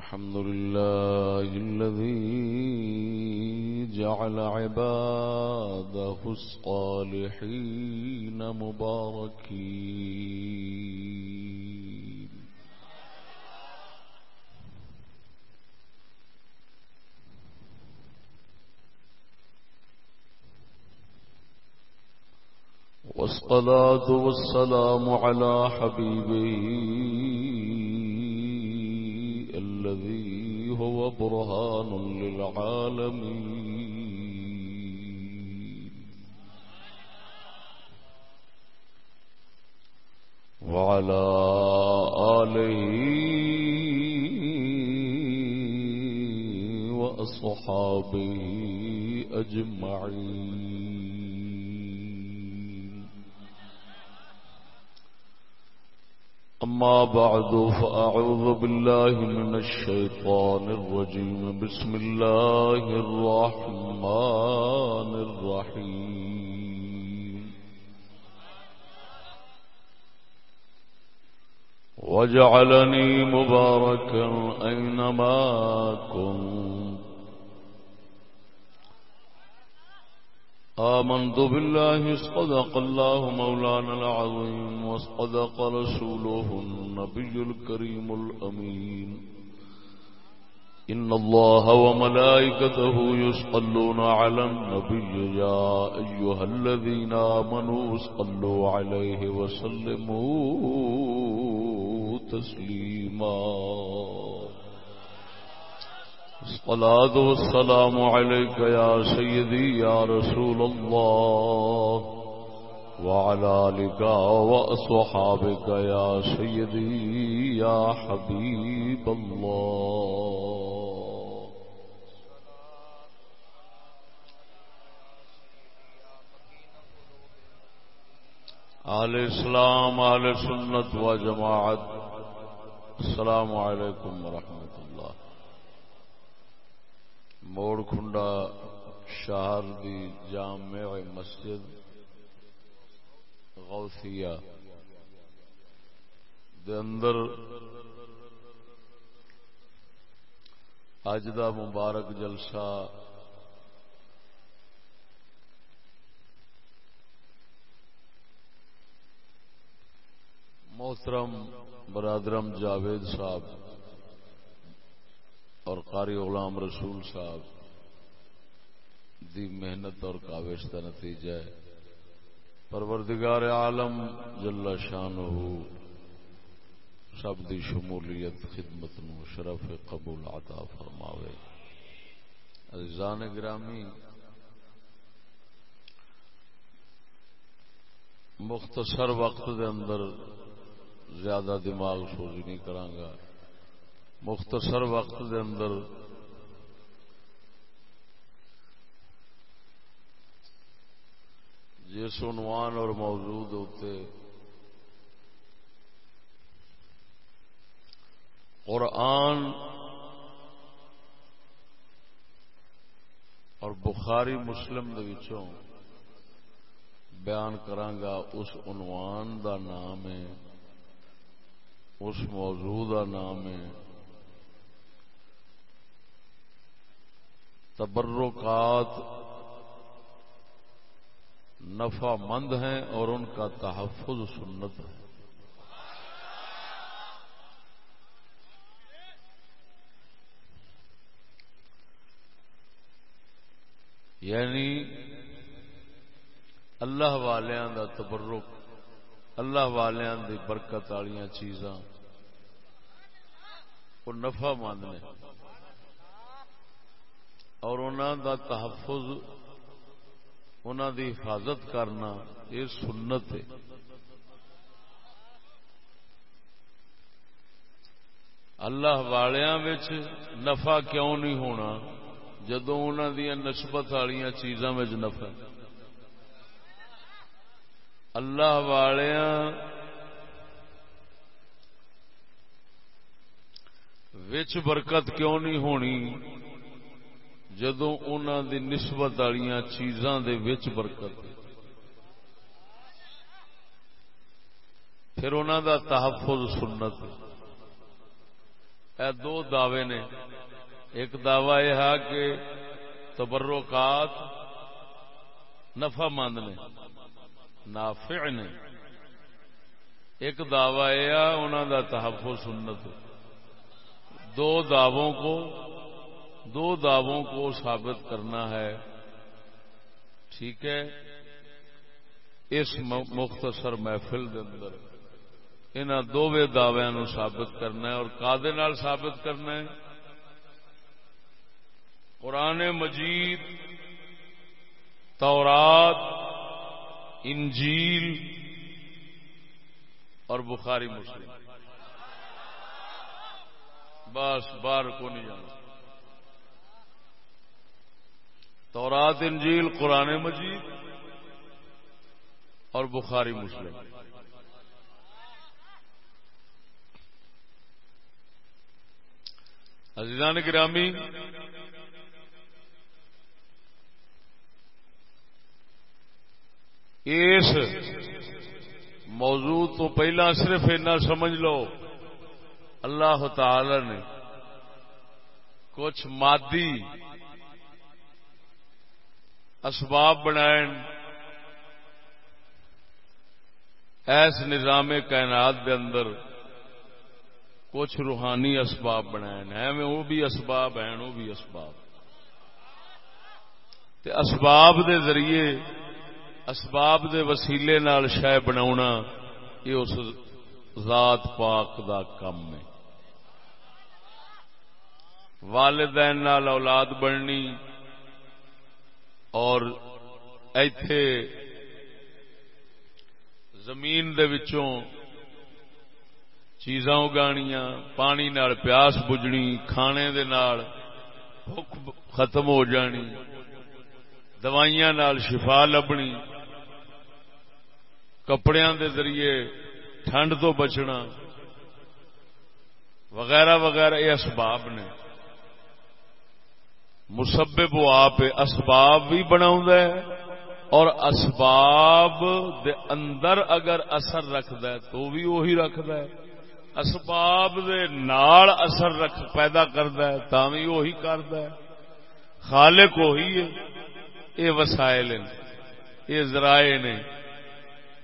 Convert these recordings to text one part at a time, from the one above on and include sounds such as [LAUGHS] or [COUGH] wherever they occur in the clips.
الحمد لله الذي جعل عباده الصالحين مباركين. والصلاة والسلام على حبيبه الذي هو برهان للعالمين. وعلى آله وأصحابه أجمعين. أما بعد فأعوذ بالله من الشيطان الرجيم. بسم الله الرحمن الرحيم. وجعلني مباركا أينما كنت. آمنت بالله اصدق الله مولانا العظيم واصدق رسوله النبي الكريم الأمين. إن الله وملائكته يسقلون على النبي يا أيها الذين آمنوا اسقلوا عليه وسلموا تسليماً. الصلاة والسلام عليك يا سيدي يا رسول الله وعلى لك وأصحابك يا سيدي يا حبيب الله. آل اسلام، آل سنت و جماعت. السلام علیکم ورحمۃ اللہ. موڑ کھنڈا شہر دی جامع مسجد غوثیہ دے اندر اج دا مبارک جلسہ محترم برادرم جاوید صاحب اور قاری غلام رسول صاحب دی محنت اور کاوش کا نتیجہ ہے۔ پروردگار عالم جل شان سب دی شمولیت خدمت نو شرف قبول عطا فرماوے۔ عزیزان گرامی، مختصر وقت دے اندر زیادہ دماغ سوزی نہیں کرانگا مختصر وقت دے اندر جس عنوان اور موجود ہوتے قرآن اور بخاری مسلم بیان کرانگا اس عنوان دا نام ہے، اس موضوع دا نام ہے تبرکات نفع مند ہیں اور ان کا تحفظ سنت ہے۔ یعنی اللہ والیاں دا تبرک، اللہ والیاں دی برکت والی چیزاں، وہ نفع مند نے۔ اور انہوں دا تحفظ انہوں دی حفاظت کرنا یہ سنت ہے۔ اللہ والیاں نفع کیوں نہیں ہونا جدو انہوں دیا نسبت والی چیزاں نفع؟ اللہ والیاں وچ برکت کیوں نہیں ہونی؟ جدو دی نسبت والی چیزاں دے وچ برکت پھر انہوں دا تحفظ سنت اے دو دعوے نے۔ ایک دعوی یہ ہے کہ تبرکات نفع مند نے، نافع نے۔ ایک دعوی یہ انہوں کا تحفظ سنت دو دعووں کو دو دعووں کو ثابت کرنا ہے۔ ٹھیک ہے؟ اس مختصر محفل دے اندر ان دونوں دعوی ثابت کرنا ہے اور کادے ثابت کرنا ہے۔ قرآن مجید، تورات، انجیل اور بخاری مسلم۔ بس باہر کو نہیں جانا۔ تورات، انجیل، قرآن مجید اور بخاری مسلم۔ عزیزان گرامی، اس موضوع تو پہلا صرف اتنا سمجھ لو، اللہ تعالی نے کچھ مادی اسباب بنائے ایس نظام کائنات دے اندر کچھ روحانی اسباب بنائے ہیں وہ بھی اسباب ہیں وہ بھی اسباب۔ تے اسباب دے ذریعے اسباب دے وسیلے نال شہ بنا یہ اس ذات پاک دا کم ہے۔ والدین نال اولاد بننی اور ایتھے زمین دے وچوں چیزاں اگانیاں، پانی نال پیاس بجنی کھانے دے نال بھوک ختم ہو جانی، دوائیاں نال شفا لبنی، کپڑیاں دے ذریعے ٹھنڈ تو بچنا، وغیرہ وغیرہ، یہ اسباب نے۔ مسبب وہ آپ اسباب بھی بنا اور اسباب دے اندر اگر اثر رکھد تو بھی وہی رکھد اسباب دے نال اثر رکھ پیدا کرد بھی وہی کرد خالق وہی ہے۔ یہ وسائل یہ ذرائع نے۔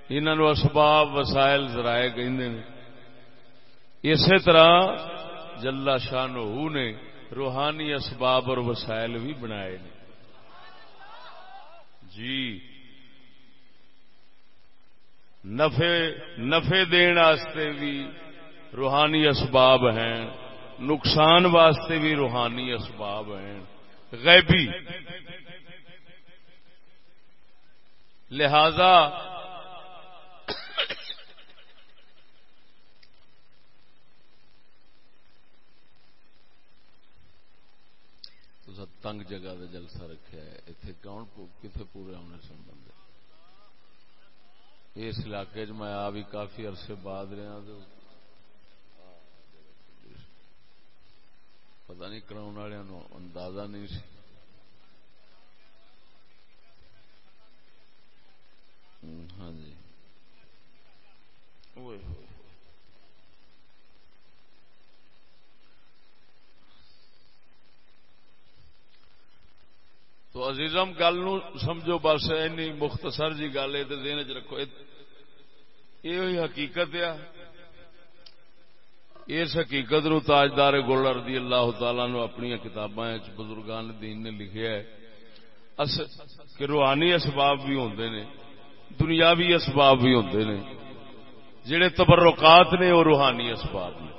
انہوں اسباب وسائل ذرائع کہ اسی طرح جلا شاہ نے روحانی اسباب اور وسائل بھی بنائے جی۔ نفے نفے دن بھی روحانی اسباب ہیں۔ نقصان واسطے بھی روحانی اسباب ہیں۔ غیبی۔ لہذا تنگ جگہ دے جلسہ رکھا ہے۔ اتنے کون کتنے پورے ہونے سن بندے؟ اس علاقے چ میں آ بھی کافی عرصے بعد رہا تو پتا نہیں کرا والوں اندازہ نہیں سی۔ ہاں جی۔ تو عزیزم، گل سمجھو بس این مختصر جی گل ہے دین چ رکھو یہ حقیقت ہے۔ اس حقیقت نو تاجدار گول رضی اللہ تعالی نو اپنی کتاباں بزرگان دین نے لکھیا ہے۔ کہ روحانی اسباب بھی ہوندے نے، دنیاوی اسباب بھی ہوندے نے۔ جڑے تبرکات نے، وہ روحانی اسباب نے۔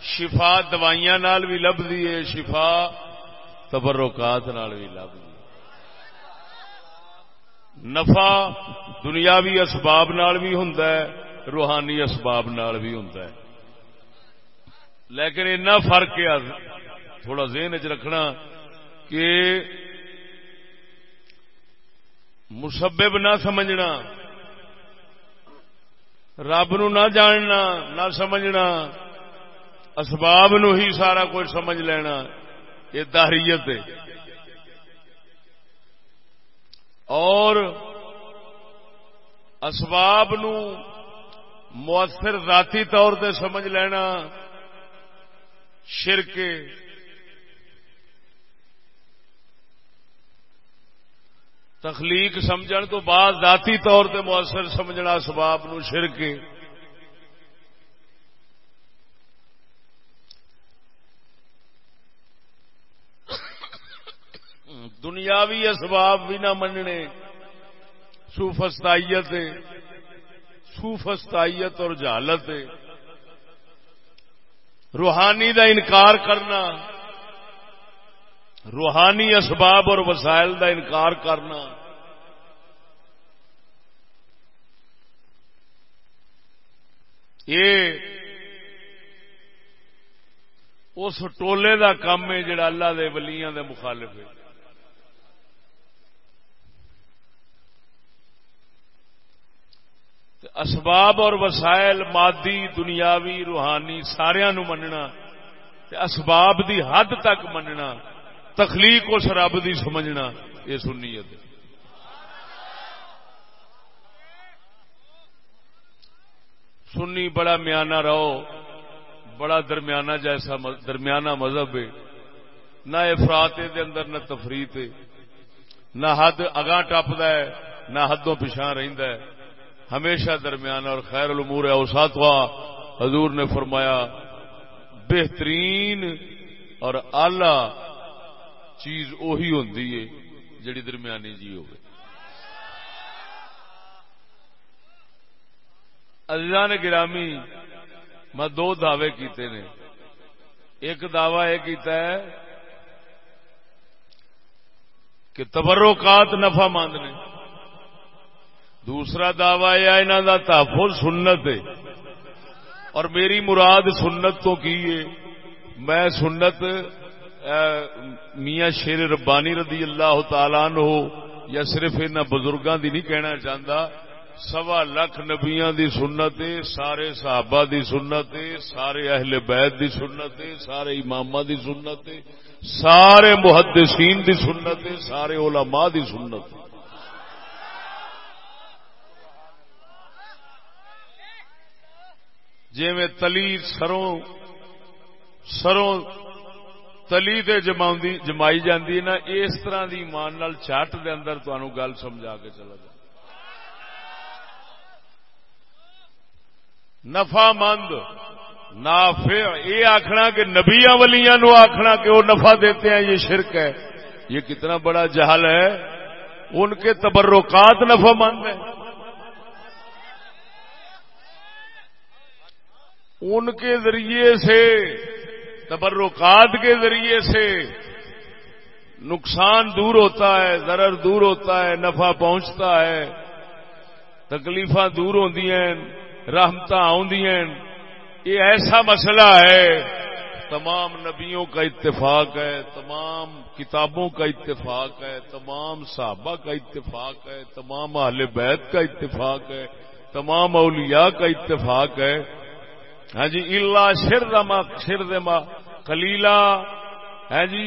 شفا دوائیاں نال بھی لبدی ہے، شفا تبرکات نال بھی لبدی نفع دنیاوی اسباب نال بھی ہوں روحانی اسباب نال بھی ہوں لیکن اتنا فرق ہے، تھوڑا ذہن چ رکھنا کہ مسبب نہ سمجھنا، رب نو نہ جاننا، نہ سمجھنا، اسباب نو ہی سارا کچھ سمجھ لینا، یہ داہریت ہے۔ اور اسباب نو مؤثر ذاتی طور پہ سمجھ لینا شرک تخلیق سمجھن تو بعد ذاتی طور تے مؤثر سمجھنا اسباب نو شرک دنیاوی اسباب بھی نہ مننے۔ سوفستائیت سوفستائیت اور جہالت روحانی دا انکار کرنا۔ روحانی اسباب اور وسائل دا انکار کرنا۔ یہ اس ٹولے دا کام ہے جڑا اللہ دے ولیاں دے مخالف ہے۔ اسباب اور وسائل مادی، دنیاوی، روحانی سارا مننا اسباب دی حد تک مننا، تخلیق اس رب دی سمجھنا، یہ سنیت سنی بڑا میانہ رہو، بڑا درمیانہ جیسا درمیانہ مذہب ہے۔ نہ افراد دے اندر، نہ تفریح نہ حد اگاں ٹپد نہ حدوں پچھا رہد ہمیشہ درمیان اور خیر الامور اوسات ہوا حضور نے فرمایا، بہترین اور آلہ چیز اوہی ہوتی ہے جڑی درمیانی جی ہو عزیزان گرامی، میں دو دعوے کیتے نے۔ ایک دعوی یہ کیتا ہے کہ تبرکات نفع مند نے۔ دوسرا دعوی ہے انہوں کا تحفظ سنت ہے۔ اور میری مراد سنت تو کی ہے؟ میں سنت میاں شیر ربانی رضی اللہ تعالی نو یا صرف ان بزرگوں دی نہیں کہنا چاہتا سوا لکھ نبیاں دی سنت سارے صحابہ دی سنت سارے اہل بیت دی سنت سارے امام دی سنت سارے محدثین دی سنت سارے علماء دی سنت جی میں تلی سروں سروں تلی تے جمائی جاندی نا، اس طرح دی ایمان نال چٹ دے اندر تمہوں گل سمجھا کے چلا جا۔ نفع مند، نافع، یہ آخنا کہ نبیا ولیاں نو آخنا کہ وہ نفع دیتے ہیں، یہ شرک ہے۔ یہ کتنا بڑا جہل ہے۔ ان کے تبرکات نفع مند ہیں۔ ان کے ذریعے سے، تبرکات کے ذریعے سے نقصان دور ہوتا ہے، ضرر دور ہوتا ہے، نفع پہنچتا ہے تکلیف دور ہوتی ہیں رحمت یہ ایسا مسئلہ ہے، تمام نبیوں کا اتفاق ہے، تمام کتابوں کا اتفاق ہے، تمام صحابہ کا اتفاق ہے، تمام اہل بیت کا اتفاق ہے، تمام اولیاء کا اتفاق ہے۔ ہاں جی اللہ شر دما شر دما کلیلا ہے ہاں جی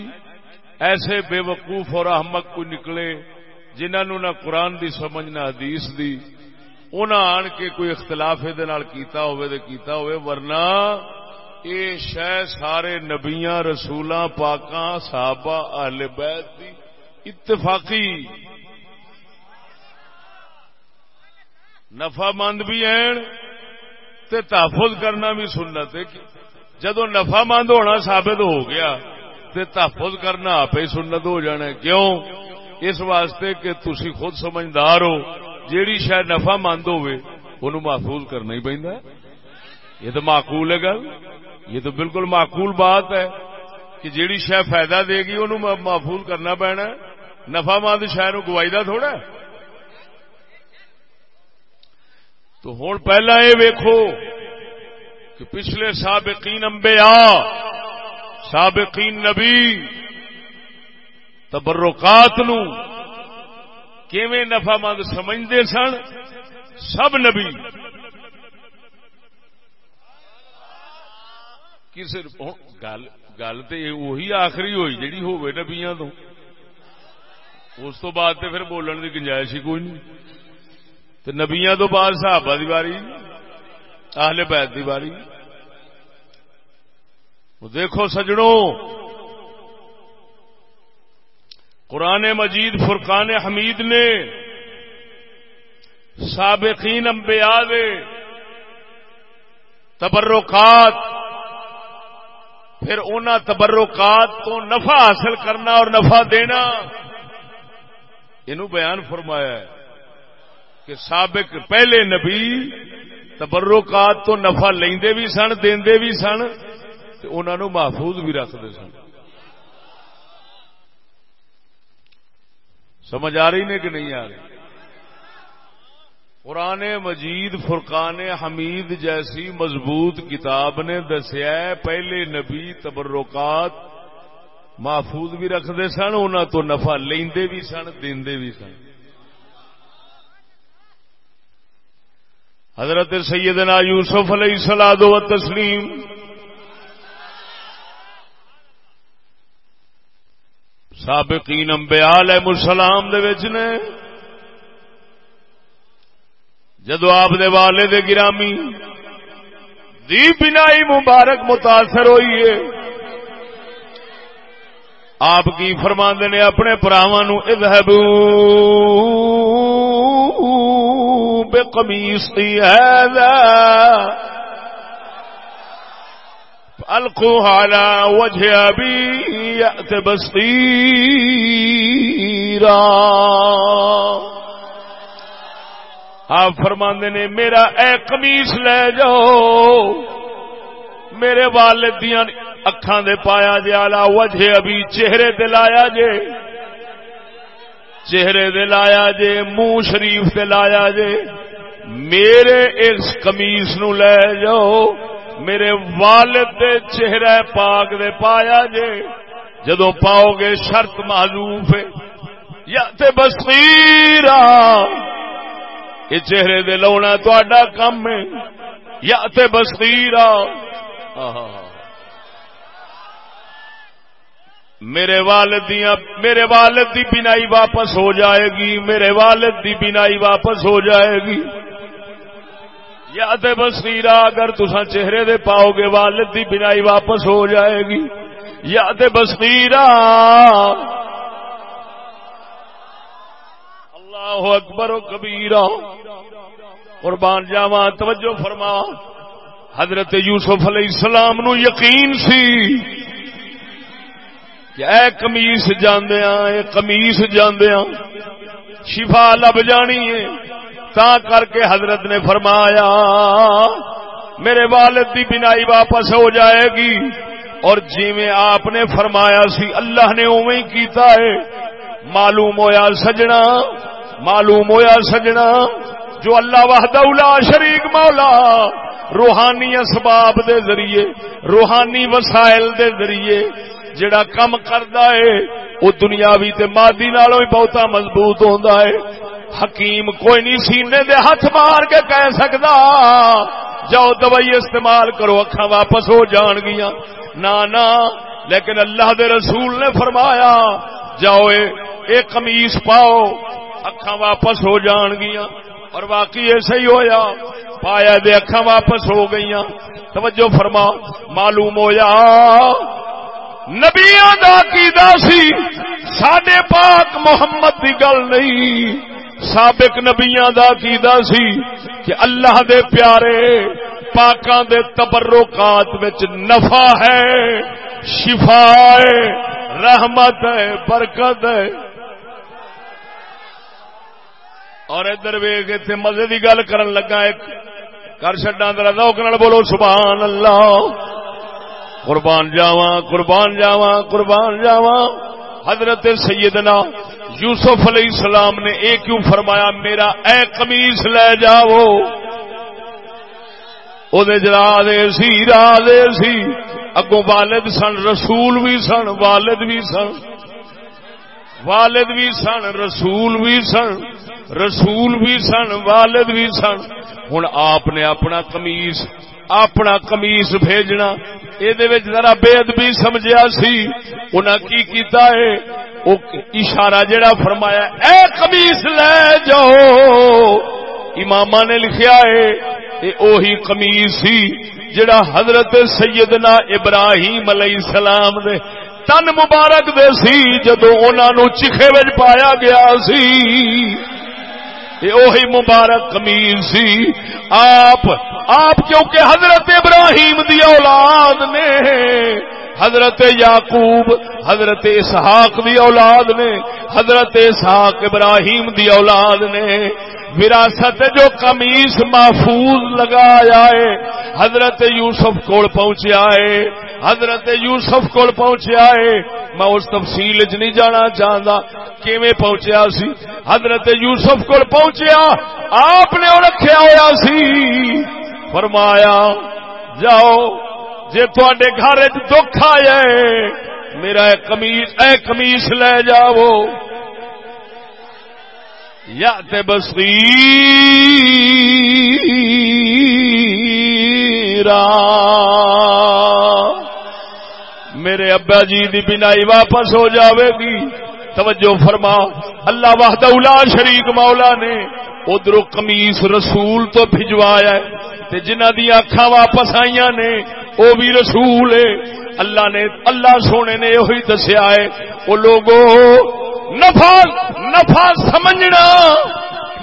ایسے بے وقوف اور احمد کو نکلے جنہوں نہ قرآن دی سمجھ، نہ حدیث دی۔ انہاں آن کے کوئی اختلاف دے نال کیتا ہوئے دے کیتا ہوئے، ورنہ اے شہ سارے نبیاں، رسولاں، پاکاں، صحابہ، اہل بیت دی اتفاقی۔ نفع مند بھی ہیں تے تحفظ کرنا بھی سنت ہے جدو نفع مند ہونا ثابت ہو گیا تے تحفظ کرنا آپ ہی سنت ہو جانا ہے۔ کیوں؟ اس واسطے کہ تسی خود سمجھدار ہو، جیڑی شاید نفع مند ہوئے محفوظ کرنا ہی پہنتا ہے۔ یہ تو معقول ہے گل۔ یہ تو بالکل معقول بات ہے کہ جیڑی شہ فائدہ دے گی، انہوں محفوظ کرنا پینا نفع مند شہر گوائی کا تھوڑا تو ہوں پہلا یہ ویکو کہ پچھلے سابقین انبیاء، سابقین نبی، تبرکات نو کیویں نفع مند سمجھتے سن؟ سب نبی۔ کسی گل گل تو وہی آخری ہوئی جیڑی ہوئے نبیاں تو۔ اس تو بعد تے پھر بولن کی گنجائش ہی کوئی نہیں۔ تو نبیا تو بعد صحابہ دی باری، اہل بیت دی باری۔ دیکھو سجڑوں، قرآن مجید، فرقان حمید نے سابقین انبیاء دے تبرکات، پھر ان تبرکات تو نفع حاصل کرنا اور نفع دینا یہ بیان فرمایا ہے۔ کہ سابق پہلے نبی تبرکات تو نفع لیندے بھی سن دے بھی سن انہوں محفوظ بھی رکھتے سن۔ سمجھ آ رہی نے کہ نہیں آ رہی؟ قرآن مجید، فرقان حمید جیسی مضبوط کتاب نے دسیا پہلے نبی تبرکات محفوظ بھی رکھتے سن ان تو نفع لیندے بھی سن دے بھی سن۔ حضرت سیدنا یوسف علیہ سلاد و تسلیم۔ سابقین انبیاء علیہ السلام دے وچ نے جدو آپ دے والے دے گرامی دی بنائی مبارک متاثر ہوئی ہے، آپ کی فرما نے اپنے پراواں نو اذهبوا بقميصي هذا. القوا على وجه ابي يات بصيرا. آپ فرماندے نے، میرا اے قمیص لے جاؤ. میرے والد دیا اکھان دے پایا جے آلہ وجہ ابھی چہرے دے لایا جے. چہرے دے لایا جے، منہ شریف دے لایا جے۔ میرے اس قمیص نو لے جاؤ۔ میرے والد دے چہرے پاک دے پایا جے۔ جدو پاؤ گے شرط معلوم ہے۔ یا تے بصیرہ یہ چہرے دے لونا تا کم ہے۔ یا تے بصیرہ میرے والد دیا میرے والد دی بینائی واپس ہو جائے گی۔ میرے والد دی بینائی واپس ہو جائے گی۔ یا تے بصیرہ اگر تسا چہرے دے پاؤ گے، والد دی بینائی واپس ہو جائے گی۔ یا تے بصیرہ اللہ اکبر و کبیرہ۔ قربان جاوا توجہ فرما۔ حضرت یوسف علیہ السلام نو یقین سی۔ کہ اے کمیس جاندیاں، اے کمیس جاندیاں۔ شفا لب جانی ہے۔ تا کر کے حضرت نے فرمایا، میرے والد دی بنائی واپس ہو جائے گی۔ اور جی میں آپ نے فرمایا سی، اللہ نے اوے کیتا ہے۔ معلوم ہویا سجنا، معلوم ہویا سجنا۔ جو اللہ وحدہ شریک مولا، روحانی اسباب دے ذریعے، روحانی وسائل دے ذریعے جڑا کم کردا ہے وہ دنیاوی تے مادی نالوں ہی بہتا مضبوط ہوندا ہے۔ حکیم کوئی نہیں سینے دے ہاتھ مار کے کہہ سکدا۔ جاؤ دوائی استعمال کرو، اکھاں واپس ہو جان گیا نا نا، لیکن اللہ دے رسول نے فرمایا، جاؤ اے قمیص پاؤ، اکھاں واپس ہو جان گیا اور باقی ایسا ہی ہویا، پایا دے اکھاں واپس ہو گئی توجہ فرما، معلوم ہویا نبیاں دا عقیدہ سی، ساڈے پاک محمد دی گل نہیں۔ سابق نبیاں دا عقیدہ سی کہ اللہ دے پیارے پاکاں دے تبرکات وچ نفع ہے، شفا ہے، رحمت ہے، برکت ہے۔ اور ادھر ویگ اتنے مزے کی گل کر لگا ایک۔ کر چڈا در روک بولو، سبحان اللہ۔ قربان جاوا قربان جاوا قربان جاوا حضرت سیدنا یوسف علیہ السلام نے یہ کیوں فرمایا، میرا اے قمیص لے جاؤ۔ جرا دے سی را دے سی۔ اگوں والد سن، رسول بھی سن، والد بھی سن۔ والد بھی سن، رسول بھی سن۔ رسول بھی سن، والد بھی سن۔ ہوں آپ نے اپنا کمیس اپنا کمیس بھیجنا۔ یہ ذرا بےد بھی سمجھا سی۔ انہیں کی کیتا ہے؟ او اشارہ جڑا فرمایا، اے کمیس لے جاؤ۔ امام نے لکھیا ہے اوہی کمیس سی جڑا حضرت سیدنا ابراہیم علیہ السلام دے تن مبارک دے سی جدو انہوں چیخے پایا گیا سی۔ اوہی مبارک کمیز سی۔ آپ آپ کیونکہ حضرت ابراہیم دی اولاد نے حضرت یعقوب، حضرت اسحاق دی اولاد نے، حضرت اسحاق ابراہیم دی اولاد نے وراثت جو کمیس محفوظ لگایا ہے، حضرت یوسف کو پہنچیا ہے، حضرت یوسف کو پہنچیا ہے۔ میں اس تفصیل چ نہیں جانا چاہتا کیویں پہنچیا سی۔ حضرت یوسف کو پہنچیا، آپ نے رکھا ہوا سی۔ فرمایا، جاؤ جی تے گھر دکھ آیا میرا کمیس اے کمیس لے جاؤ۔ یا تے بسی میرے ابا جی دی بینائی واپس ہو جاوے گی۔ توجہ فرما۔ اللہ وحدہ اولا شریک مولا نے ادھر کمیس رسول تو بھجوایا تے جنہ دیا اکھا واپس آئی نے وہ بھی رسول ہے۔ اللہ نے اللہ سونے نے یہ دسیا ہے وہ لوگوں نفع نفع سمجھنا،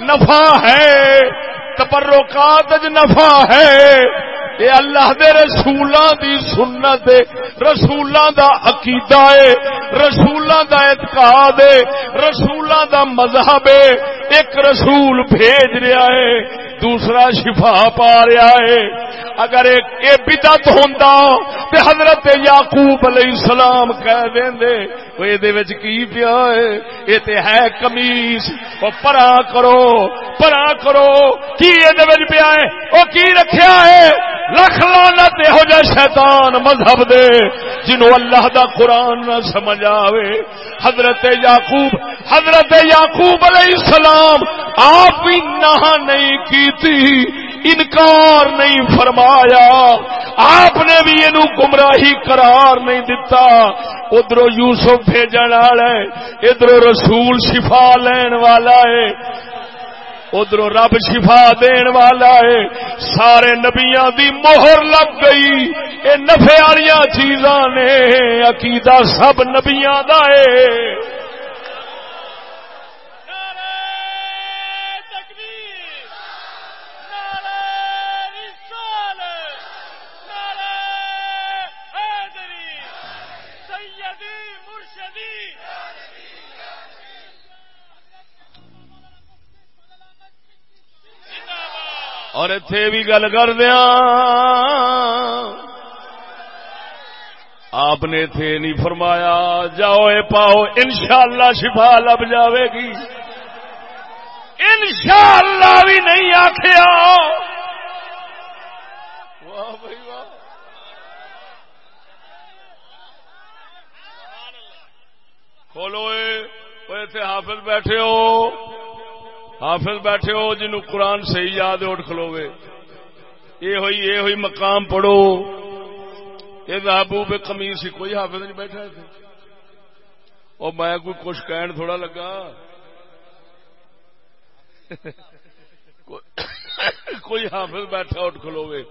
نفع ہے، تبرکات نفع ہے۔ یہ اللہ دے رسولاں دی سنت رسولاں دا عقیدہ ہے رسولاں دا اعتقاد ہے رسولاں دا مذہب ہے ایک رسول بھیج رہا ہے دوسرا شفا پا رہا ہے اگر ایک بدت ہوندا تے حضرت یعقوب علیہ السلام کہہ دیندے او اے دے وچ کی پیا ہے اے تے ہے قمیص۔ او پرا کرو پرا کرو، کی اے دے وچ پیا ہے او کی رکھیا ہے لکھ لعنت ہو جا شیطان مذہب دے جنوں اللہ دا قرآن نہ سمجھ آوے۔ حضرت یعقوب حضرت یعقوب علیہ السلام آپ بھی نہ نہیں کیتی، انکار نہیں فرمایا۔ آپ نے بھی یہ گمراہی قرار نہیں دتا۔ ادھر یوسف بھیجن والا ہے ادھر رسول شفا لین والا ہے۔ ادھر رب شفا دین والا ہے۔ سارے نبیا دی مہر لگ گئی۔ یہ نفے والی چیزاں نے، عقیدہ سب نبیا کا ہے۔ اور اتے بھی گل کر دیا آپ نے تھے نہیں فرمایا، جاؤ اے پاؤ، انشاءاللہ شفا لب جاوے گی۔ انشاءاللہ بھی نہیں آخیا کھولو اے حافظ بیٹھے ہو۔ حافظ بیٹھے ہو جن قرآن صحیح یاد اٹھ کھلوے۔ یہ ہوئی یہ ہوئی، مقام پڑھو۔ یہ بابو بے کمی سی کوئی حافظ نہیں بیٹھا تھے اور میں کوئی کچھ کہن تھوڑا لگا۔ کوئی حافظ بیٹھا اٹھ کھلوے۔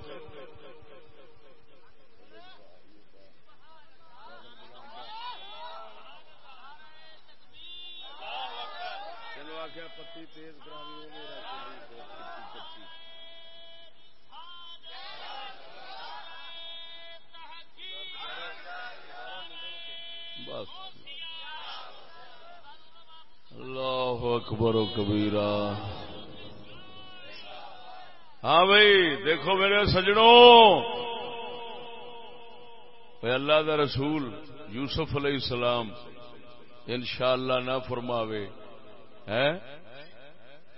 اللہ اکبر و کبیرا ہاں بھائی، دیکھو میرے سجڑوں اللہ دا رسول یوسف علیہ السلام ان شاء اللہ نہ فرماوے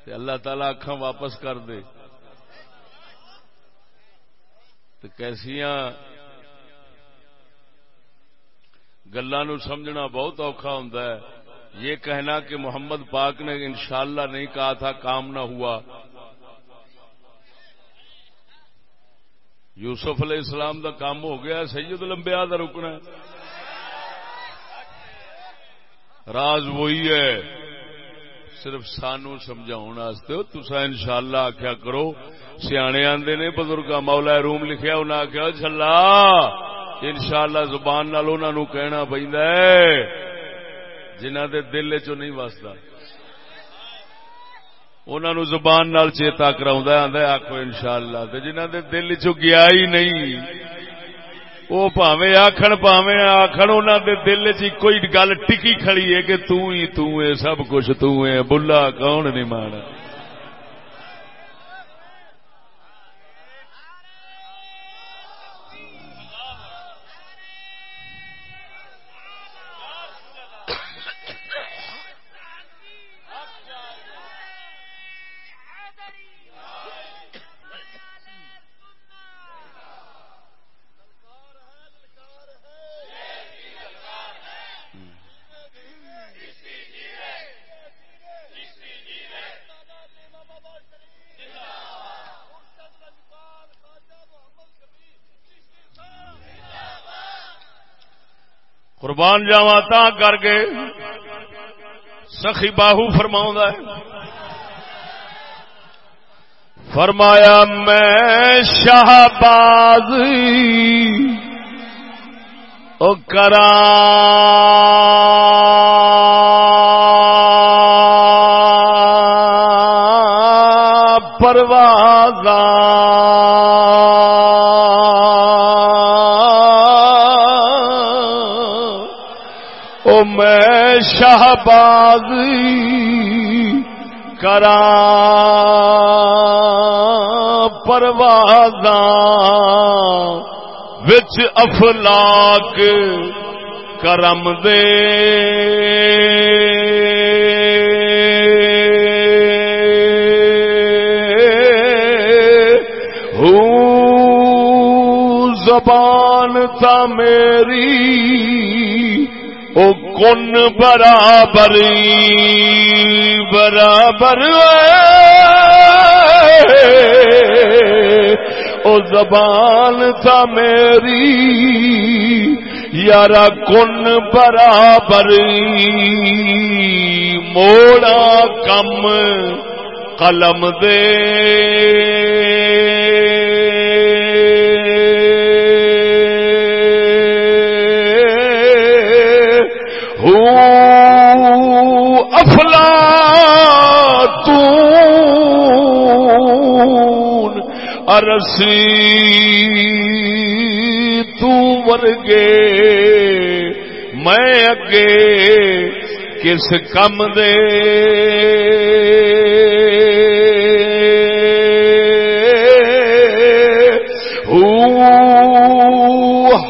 اللہ تعالی اکھا واپس کر دے۔ تو کیسیا گلوں سمجھنا بہت اوکھا یہ کہنا کہ محمد پاک نے انشاءاللہ نہیں کہا تھا، کام نہ ہوا۔ یوسف علیہ السلام دا کام ہو گیا، سید لمبیا دا رکنا راز وہی ہے، صرف سانو سمجھا تسا ان شاء اللہ آخیا کرو۔ سیانے آدھے نے بزرگ مولا روم لکھیا انہیں آخیا چلا ان شاء اللہ زبان نال انہوں کہنا پہ جنہ دے دل چ نہیں وستا انہوں زبان نال چیتا کرا آخو ان شاء اللہ جنہ دے دل چ گیا ہی نہیں وہ پاوے آخر پاوے آخر انہوں دے دل چ کوئی گل ٹکی کھڑی ہے کہ تو ہی، تو ہے سب کچھ تو ہے بلا کون نہیں مانا قربان جاوا تا کر کے سخی باہو فرما فرمایا میں شہباز او کرا شہبازی کرا پرواز وچ افلاک کرم دے۔ زبان تھا میری کن برابر برابر او زبان تھا میری یارا کن برابر موڑا کم قلم دے۔ ارسی ورگے میں اگے کس کم دے؟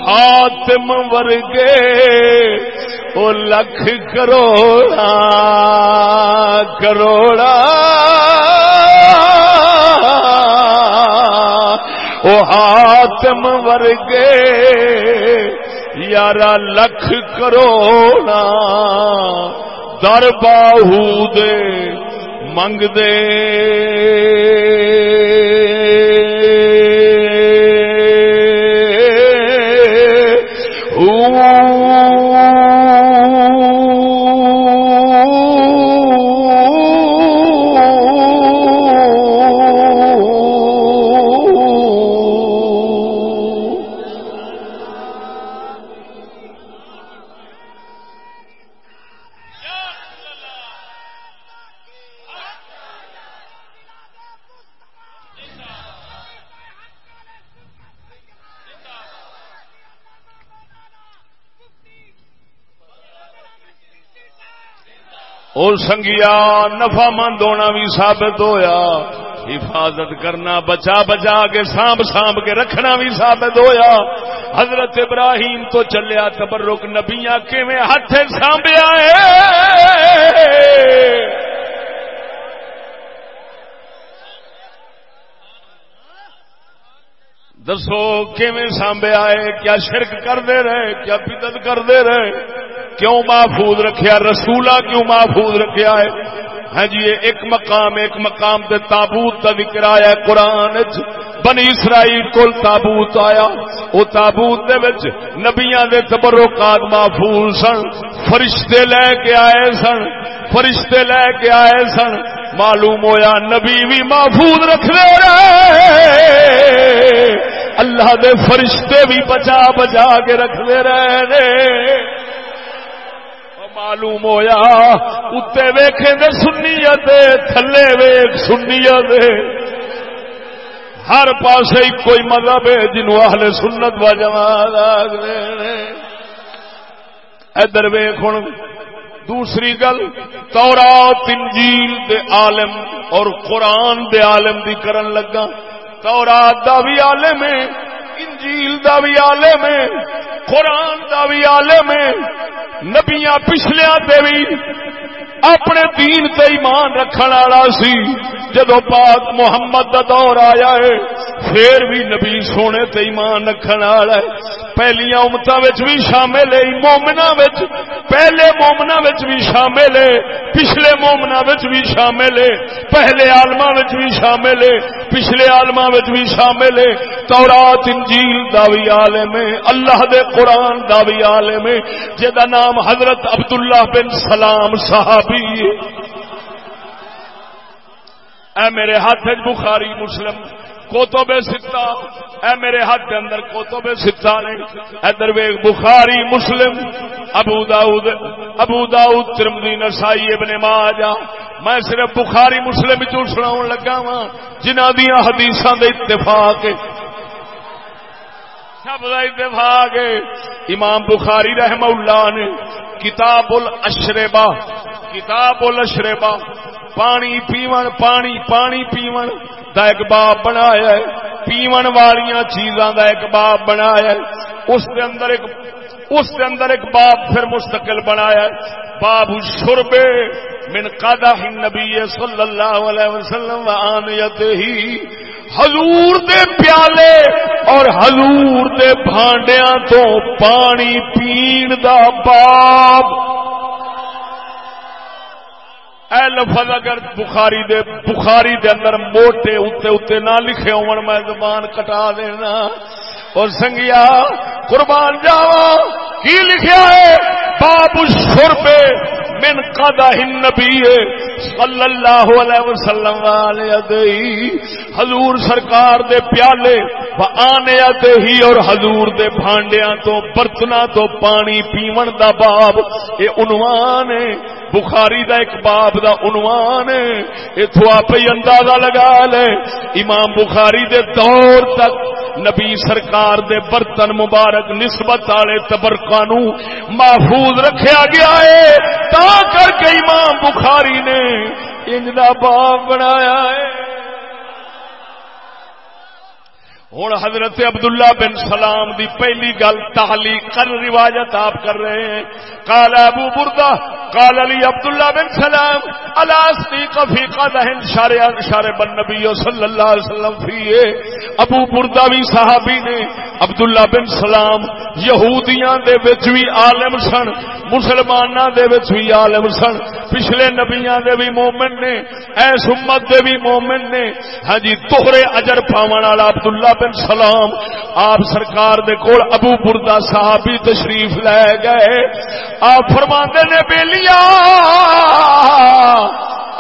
ہاتم ورگے۔ وہ لکھ کروڑا کروڑا۔ وہ ہاتم ورگے، یارا لکھ کروڑا۔ در باہو دے، منگ دے۔ اور سنگیا نفا مند ہونا بھی ثابت ہویا۔ حفاظت کرنا، بچا بچا کے، سانب سانب کے رکھنا بھی ثابت ہویا۔ حضرت ابراہیم تو چلیا تبرک، نبیاں کیویں ہاتھ سانبیا ہے؟ دسو کیویں سانبیا ہے؟ کیا شرک کرتے رہے؟ کیا بدت کرتے رہے؟ کیوں محفوظ رکھیا؟ رسولا کیوں محفوظ رکھیا ہے؟ ہاں جی ایک مقام ایک مقام تے تابوت کا ذکر آیا قرآن بنی اسرائیل کول تابوت آیا۔ وہ تابوت دے وچ نبیاں دے تبرکات محفوظ سن۔ فرشتے لے کے آئے سن۔ فرشتے لے کے آئے سن۔ معلوم ہویا نبی بھی محفوظ رکھنے رہے اللہ دے فرشتے بھی بچا بچا کے رکھتے رہے معلوم ہویا اتنے ویکھے دے سنیت تھلے ویک سنیت ہر پاس کوئی مذہب ہے جنوب اہل سنت و جماعت ادھر ویخ ہوں دوسری گل، تورات، انجیل دے عالم اور قرآن دے عالم دی کرن لگا۔ تورات دا بھی عالم ہے انجیل دا بھی عالم ہے قرآن دا بھی عالم ہے نبیاں پچھلیا تے بھی اپنے دین تے ایمان رکھن والا سی۔ جدو پاک محمد دا دور آیا ہے، پھر بھی نبی سونے تے ایمان رکھن والا ہے۔ پہلیاں امتاں وچ بھی شامل ہے مومنا وچ۔ پہلے مومنا وچ بھی شامل ہے، پچھلے مومنا وچ بھی شامل ہے۔ پہلے عالما وچ بھی شامل ہے، پچھلے عالما وچ بھی شامل ہے۔ تورات، انجیل دا بھی عالم ہے، اللہ دے قرآن دا بھی عالم ہے۔ جدا نام حضرت عبداللہ بن سلام صحابی ہے اے میرے ہاتھ بخاری، مسلم کوتب ستا۔ اے میرے ہاتھ کے اندر کوتب ستا نے۔ ادھر ویگ بخاری، مسلم، ابو داؤد ابو داؤد ترمدی نسائی، ابن ماجا میں صرف بخاری، مسلم چ سنا لگا وا جنہ دیا حدیث دے اتفاق اتفاق امام بخاری رحم اللہ نے کتاب الاشربا کتاب الاشربا پانی پیون، پانی پانی پیون دا ایک باب بنایا ہے۔ پیون والیاں چیزاں دا ایک باب بنایا ہے۔ اس دے اندر ایک اس دے اندر ایک باب پھر مستقل بنایا ہے۔ باب شربے من قدح النبی صلی اللہ علیہ وسلم وآنیت ہی حضور دے پیالے اور حضور دے بھانڈیاں تو پانی پین دا باب۔ اے لفظ اگر بخاری دے بخاری دے اندر موٹے اتے اتے نہ لکھے ہون، میں زبان کٹا دینا۔ اور سنگیا، قربان جاوا کی لکھیا ہے؟ باب الشرب۔ من قدہ النبی صلی اللہ علیہ وسلم علیہ حضور سرکار دے پیالے آنے ہی اور حضور دے بھانڈیاں تو برتنا تو، پانی پیون دا باب۔ اے عنوان ہے، بخاری دا ایک باب دا عنوان ہے۔ اتو آپ ہی اندازہ لگا لے امام بخاری دے دور تک نبی سرکار دے برتن مبارک نسبت والے تبرکانو محفوظ رکھیا گیا ہے۔ تا کر کے امام بخاری نے انجنا باب بنایا ہے۔ ہوں حضرت عبداللہ بن سلام دی پہلی گل تحلی کر روایت آپ کر رہے ہیں۔ کال ابو بردا کال علی عبداللہ بن سلام الاستی کفی قدہن شار شار بن نبی صلی اللہ علیہ وسلم فی ابو بردا بھی صحابی نے، عبداللہ بن سلام یہودیاں دے وچ بھی عالم سن، مسلماناں دے وچ بھی عالم سن۔ پچھلے نبیاں دے بھی مومن نے، ایس امت دے بھی مومن نے۔ ہاں جی توہرے اجر پاون والا عبداللہ بن سلام، آپ سرکار دے کول ابو بردا صحابی تشریف لے گئے۔ آپ فرما نے بیلیا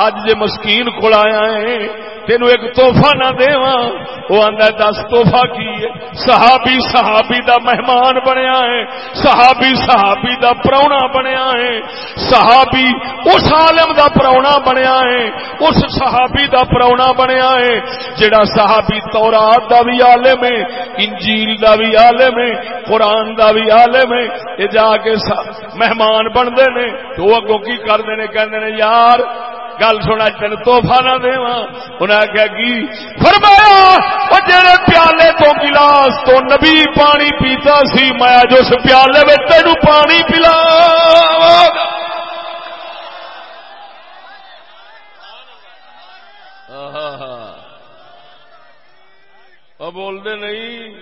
اج جے مسکین کو آیا ہے، تینو ایک توحفہ نہ دیواں وہ آندا دس توحفہ کی ہے۔ صحابی صحابی دا مہمان بنیا ہے۔ صحابی صحابی دا پرونا بنیا ہے۔ صحابی، اس عالم دا پرونا بنیا ہے۔ اس صحابی دا پرونا بنیا ہے۔ جڑا صحابی تورات دا بھی عالم ہے، انجیل دا بھی عالم ہے، قرآن دا بھی عالم ہے یہ جا کے مہمان بنتے نے تو اگوں کی کرتے ہیں کہتے ہیں یار گل سونا تین توحفہ نہ دے انہیں آخیا کی؟ فرمایا وہ جڑے پیالے تو گلاس تو نبی پانی پیتا سی، میں جس پیالے میں تین پانی پلا بولتے نہیں۔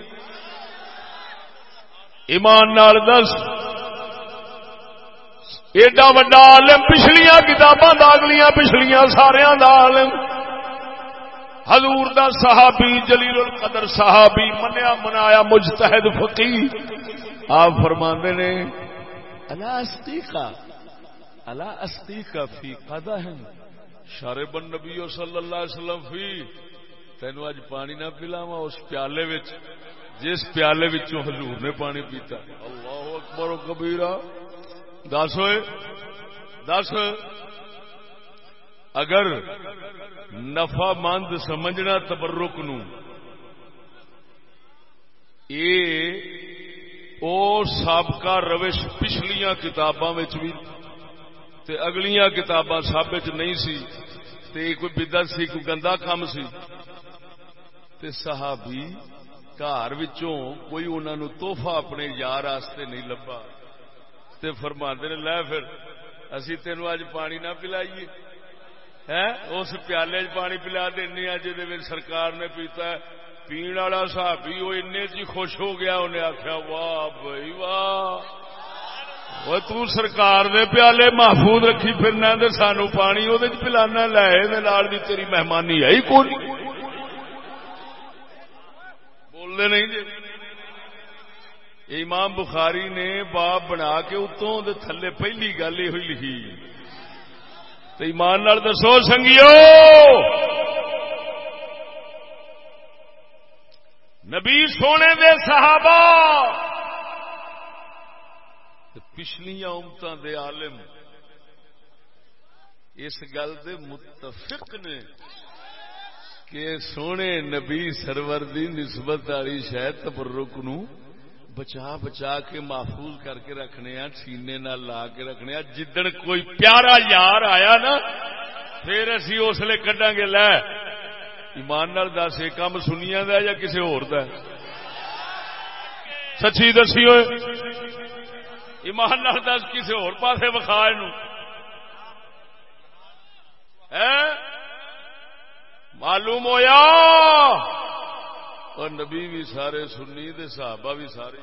ایمان نال دس۔ ایڈا وڈا عالم پچھلیاں کتاباں داغلیاں پچھلیاں سارا عالم۔ حضور دا صحابی جلیل القدر صحابی منیا منایا مجتہد فقی آپ فرما نے الاستی کا اللہ استی کا فی قدا ہے شارے بن نبی صلی اللہ علیہ وسلم فی۔ تینو اج پانی نہ پلاوا اس پیالے وچ، جس پیالے وچوں حضور نے پانی پیتا۔ اللہ اکبر و کبیرہ۔ دس ہوئے دس۔ اگر نفع مند سمجھنا تبرک نو، اے او سابقہ روش پچھلیاں کتاباں بھی تے اگلیاں کتاباں سب نہیں سی، تے کوئی بدت سی، کوئی گندا کام سی، تے صحابی گھر کوئی انہوں نے توحفہ اپنے یار آستے نہیں لبا تے فرما نے، لے پھر، اسی تینو اج پانی نہ پلائیے. اس پیالے چ پانی پلا دینا جی سرکار نے پیتا ہے۔ پین والا صحابی وہ این جی خوش ہو گیا انہیں آخیا واہ بھائی، واہ۔ وہ تو سرکار دے پیالے محفوظ رکھی پھرنا دے سانو پانی وہ پلانا لے بھی تیری مہمانی ہے ہی کون؟ بولتے نہیں جی۔ امام بخاری نے باپ بنا کے اتوں دے تھلے پہلی گل یہ لکھی۔ تو ایمان نال دسو سنگیو۔ نبی سونے دے صحابہ۔ پچھلیاں امتوں دے عالم۔ اس گل دے متفق نے کہ سونے نبی سرور دی نسبت والی شاید تبرک نو بچا بچا کے محفوظ کر کے رکھنے سینے نہ لا کے رکھنے جدن کوئی پیارا یار آیا نا، پھر اسی اس لیے کڈا گے، لے، ایمان دس یہ کام سنیا دا یا کسی ہو سچی دسی ہوئے۔ ایمان دس کسی اور پاسے وکھا معلوم ہویا؟ اور نبی بھی سارے سنی دے صحابہ بھی سارے۔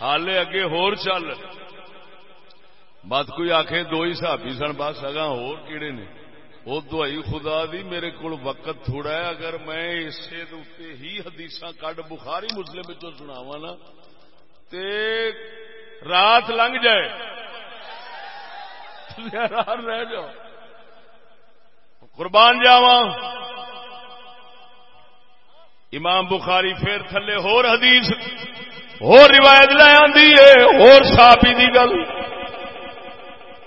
حالے اگے ہور چل۔ مت کوئی آخ دو ہی صحابی سن، بس اگاں ہور کیڑے نے۔ وہ دوائی خدا دی میرے کو وقت تھوڑا ہے، اگر میں اسے ہی حدیث کڈ بخاری مسلم سناوا نا، تے رات لنگ جائے۔ [LAUGHS] رہ جاؤ۔ قربان جاوا امام بخاری پھر تھلے ہور حدیث، ہور روایت لے آدھی ہے اور صحابی دی گل۔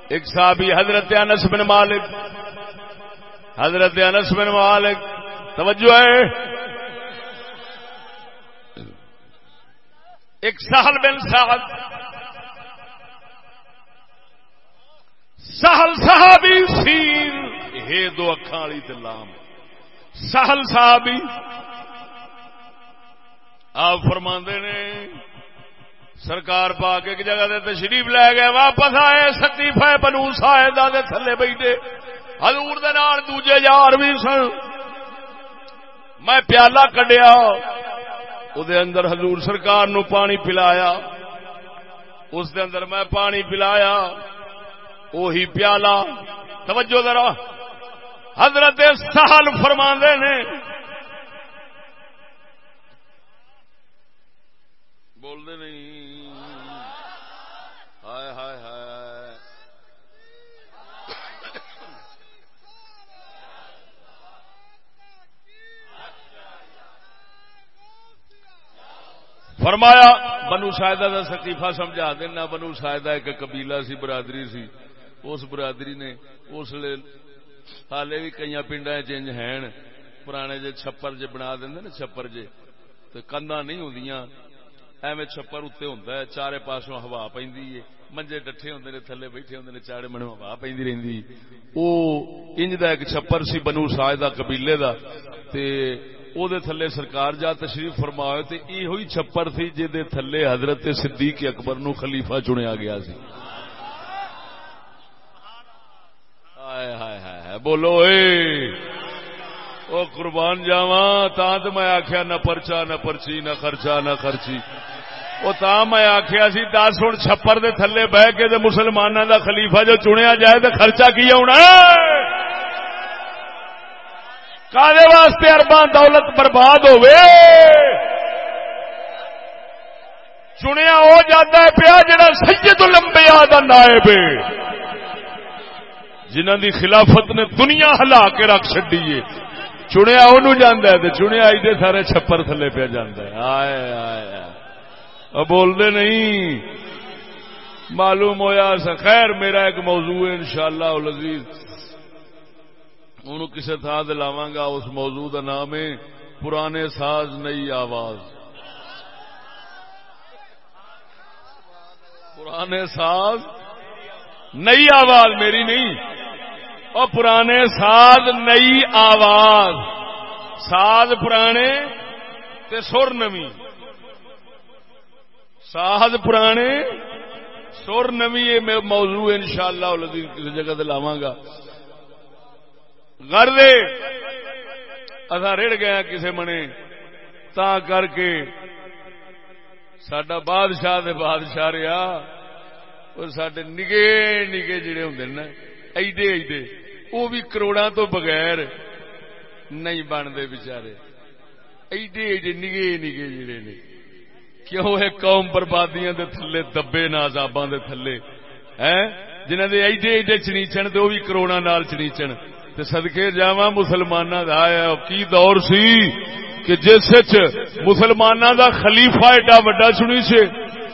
ایک صحابی حضرت انس بن مالک، حضرت انس بن مالک، توجہ ہے۔ ایک سہل بن سعد، سہل صحابی سین یہ دو اکھان والی دلام سہل صحابی آپ فرما نے، سرکار پا کے ایک جگہ دے تشریف لے گئے، واپس آئے سکیف بنو ساحدہ دے تھلے بیٹھے۔ حضور دے نال دوجے یار بھی سن۔ میں پیالہ کڈیا دے اندر حضور سرکار نو پانی پلایا۔ اس دے اندر میں پانی پلایا وہی پیالہ۔ توجہ ذرا، حضرت سہل فرما نے بولتے نہیں۔ ہائے ہائے ہائے۔ فرمایا، بنو سائدہ کا سکیفا سمجھا دینا۔ بنو سائدہ ایک قبیلہ سی، برادری سی۔ اس برادری نے اس لیے ہالے بھی کئی پنڈا چنج ہیں۔ پرانے جے چھپر جے بنا دیں نا، چھپر جے۔ تو کندا نہیں ہوں ایویں چھپر اتنے ہوں چارے پاسوں ہوا پہ منجے ڈٹھے ہوں نے، تھلے بیٹھے ہوں نے، چاڑے من ہوا پہ رہی وہ انج کا ایک چھپر سی بنو سائدہ قبیلے کا او دے تھلے سرکار جا تشریف فرمایا تے یہ ہوئی چھپر تھی جے دے تھلے حضرت صدیق اکبر نو خلیفہ چنیا گیا سی۔ ہائے ہائے ہائے، بولو اے۔ او قربان جاواں، تا تے میں آکھیا نہ پرچا، نہ پرچی، نہ خرچا، نہ خرچی۔ او تا میں آکھیا سی، دس ہن چھپر دے تھلے بہ کے تے مسلماناں دا خلیفہ جو چنیا جائے تے خرچہ کی ہونا کالے واسطے ارباں دولت برباد ہوئے چنیا ہو جاتا ہے پیا جڑا سید لمبیا کا نائب جنہ دی خلافت نے دنیا ہلا کے رکھ چڈی چنیا وہ جانا ہے چنیا ادے سارے چھپر تھلے پہ جانا ہے۔ آئے آئے۔ بولتے نہیں۔ معلوم ہوا خیر میرا ایک موضوع ہے ان شاء اللہ لذیذ ان کسی تھان گا، اس موضوع کا نام ہے پرانے ساز، نئی آواز۔ پرانے ساز، نئی آواز، میری نہیں۔ اور پرانے ساز، نئی آواز۔ ساز پرانے تے سر نمی ساز پرانے، سر نمی یہ موضوع ان شاء اللہ کسی جگہ لاوا گا۔ گھر دے اصا رڑ گیا کسی منے تا کر کے سڈا بادشاہ دے بادشاہ رہا اور سڈے نگے نگے جڑے ہوں نا ایڈے ایڈے وہ بھی کروڑا تو بغیر نہیں بنتے بچارے۔ ایڈے ایڈے نگے نگے جڑے نے۔ کیوں ہے قوم بربادیاں دے تھلے، دبے نازاباں دے تھلے؟ جنہ دے ایڈے ایڈے چنیچن تو وہ بھی کروڑا نال چنیچن۔ تے صدقے جاواں مسلماناں دا آیا کی دور سی کہ جس وچ مسلماناں دا خلیفہ ایڈا وڈا چنی سے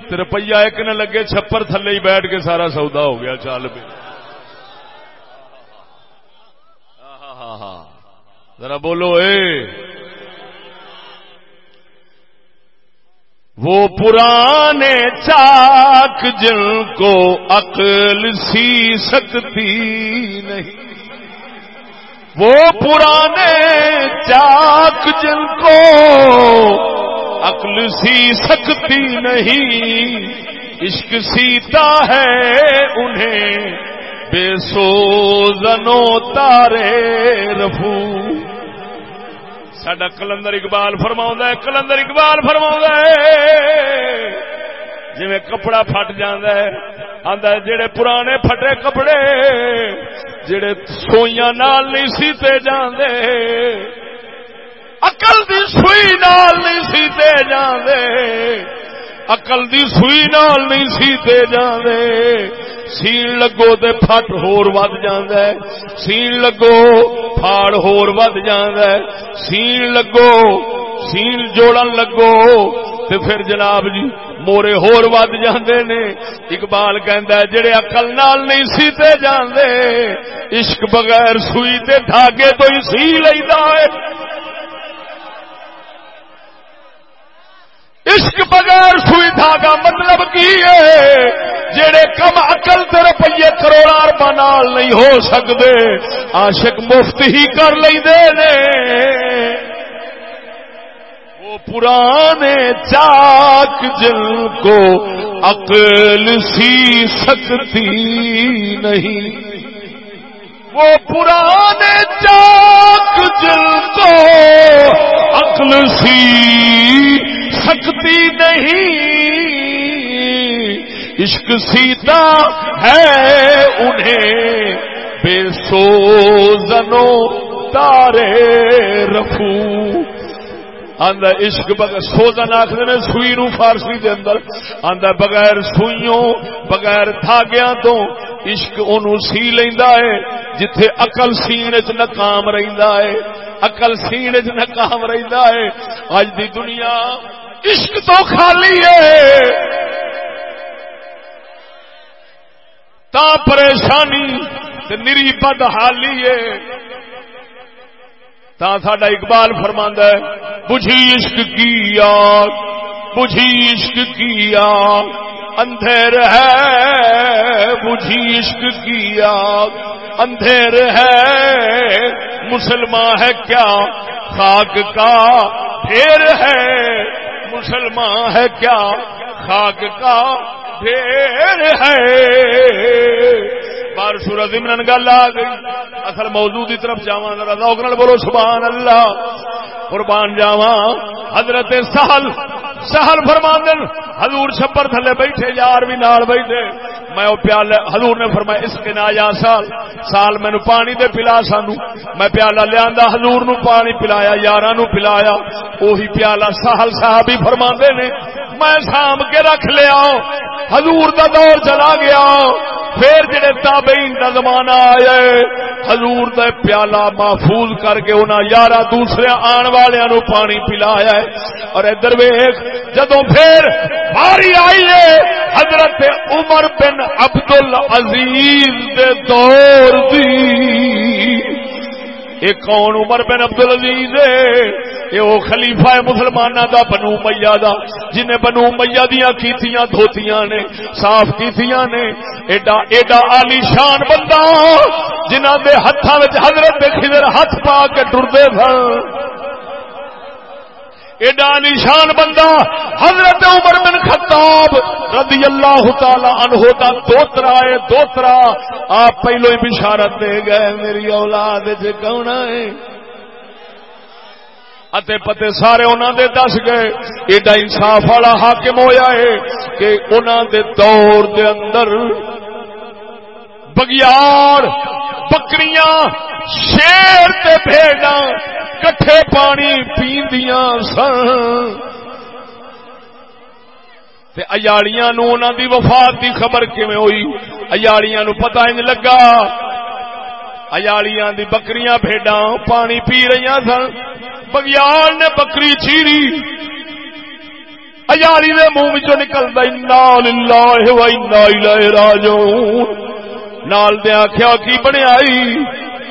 تے روپیہ ایک نہ لگے، چھپر تھلے ہی بیٹھ کے سارا سودا ہو گیا، چال پہ ذرا بولو، اے! وہ پرانے چاک جن کو عقل سی سکتی نہیں۔ وہ پرانے چاک جن کو عقل سی سکتی نہیں۔ عشق سیتا ہے انہیں بے سو زنو تارے رفو۔ سڈا کلندر اقبال فرما ہے، کلندر اقبال فرما ہے۔ جی کپڑا فٹ جا جڑے پرانے پھٹے کپڑے، جڑے سوئیاں نال نہیں سیتے جاندے۔ اقل دی سوئی نال نہیں سیتے جاندے۔ اقل دی سوئی نال نہیں سیتے جاندے۔ سین لگو تے پھٹ ہور ود جاندا ہے سین لگو پھاڑ ہور ود جاندا ہے سین لگو، سین جوڑن لگو۔ تے پھر جناب جی مورے ہور ود جاندے نے۔ اقبال کہندا ہے، جڑے عقل نال نہیں سیتے جاندے، عشق بغیر سوئی تے دھاگے تو ہی سی لیندا ہے۔ عشق بغیر سوئی دھاگا مطلب کی ہے؟ جڑے کم اقل تے روپیے کروڑا اربا نال نہیں ہو سکتے عاشق مفت ہی کر نے۔ وہ پرانے چاک جن کو عقل سی سکتی نہیں۔ وہ پرانے چاک جن کو عقل سی سکتی نہیں۔ عشق سیتا ہے انہیں بے سو زنو تارے رفو آدھا عشق بغیر سوزن آخر نے سوئی نو فارسی دے اندر۔ آدھا بغیر سوئیوں، بغیر دھاگیاں تو عشق انہوں سی لیندا ہے، جتھے عقل سین چ ناکام رہندا ہے۔ عقل سین چ ناکام رہندا ہے۔ اج دی دنیا عشق تو خالی ہے۔ تا پریشانی تے نری بد حالی ہے۔ تا ساڈا اقبال فرماندا ہے بجھی عشق کی آگ بجھی عشق کی آگ اندھیر ہے بجھی عشق کی آگ اندھیر ہے، مسلمان ہے کیا؟ خاک کا ڈھیر ہے، مسلمان ہے کیا؟ خاک کا ڈھیر ہے۔ بار سورج امرن گل آ گئی۔ اصل موضوع کی طرف جاوا ذرا بولو، سبحان اللہ۔ قربان جاوا حضرت سہل سہل فرمان حضور چھپر تھلے بیٹھے، یار بھی نال بیٹھے۔ میں وہ پیالے، حضور نے فرمایا، اس کے نا یا سال سال مینو پانی دے پلا سانو۔ میں پیالہ لیا حضور نو پانی پلایا یار نو پلایا۔ وہی پیالہ سہل صاحب ہی فرما نے، میں سام کے رکھ لیا۔ حضور دا دور چلا گیا۔ پھر جڑے تابعین دا زمانہ آیا حضور دا پیالہ محفوظ کر کے انہاں یارہ دوسرے آن والے نو پانی پلایا ہے۔ اور ادھر ویخ جدو پھر باری آئی ہے، حضرت عمر بن عبد العزیز دے دور دی۔ ایک کون عمر بن عبد العزیز ہے۔ وہ خلیفہ ہے مسلمانوں دا بنو میا دا، جنہیں بنو میا دیا کیتیاں، دھوتیاں نے، صاف کیتیاں نے۔ ایڈا ایڈا عالی شان بندہ جنہ دے ہاتھوں حضرت خضر ہاتھ پا کے ٹرتے سن۔ ایڈا نشان بندہ حضرت عمر بن خطاب رضی اللہ تعالی عنہ دا دوترا ہے، دوترا۔ آپ پہلو ہی بشارت دے گئے، میری اولاد چ کون ہے؟ اتے پتے سارے انہوں دے دس گئے۔ ایڈا انصاف والا حاکم ہویا ہے کہ انہوں دے دور دے اندر بگیار بکریاں شیر تے بھیڑا کٹھے پانی پیندیاں سن۔ تے ایاڑیاں نو انہاں دی وفات دی خبر کیویں ہوئی؟ ایاڑیاں نو پتہ انج لگا۔ ایاڑیاں دی بکریاں بھیڈاں پانی پی رہیاں سن۔ بگیال نے بکری چیری۔ ایاڑی دے منہ وچوں نکلدا انا للہ و انا الیہ راجعون نال دے آکھیا کی بنیا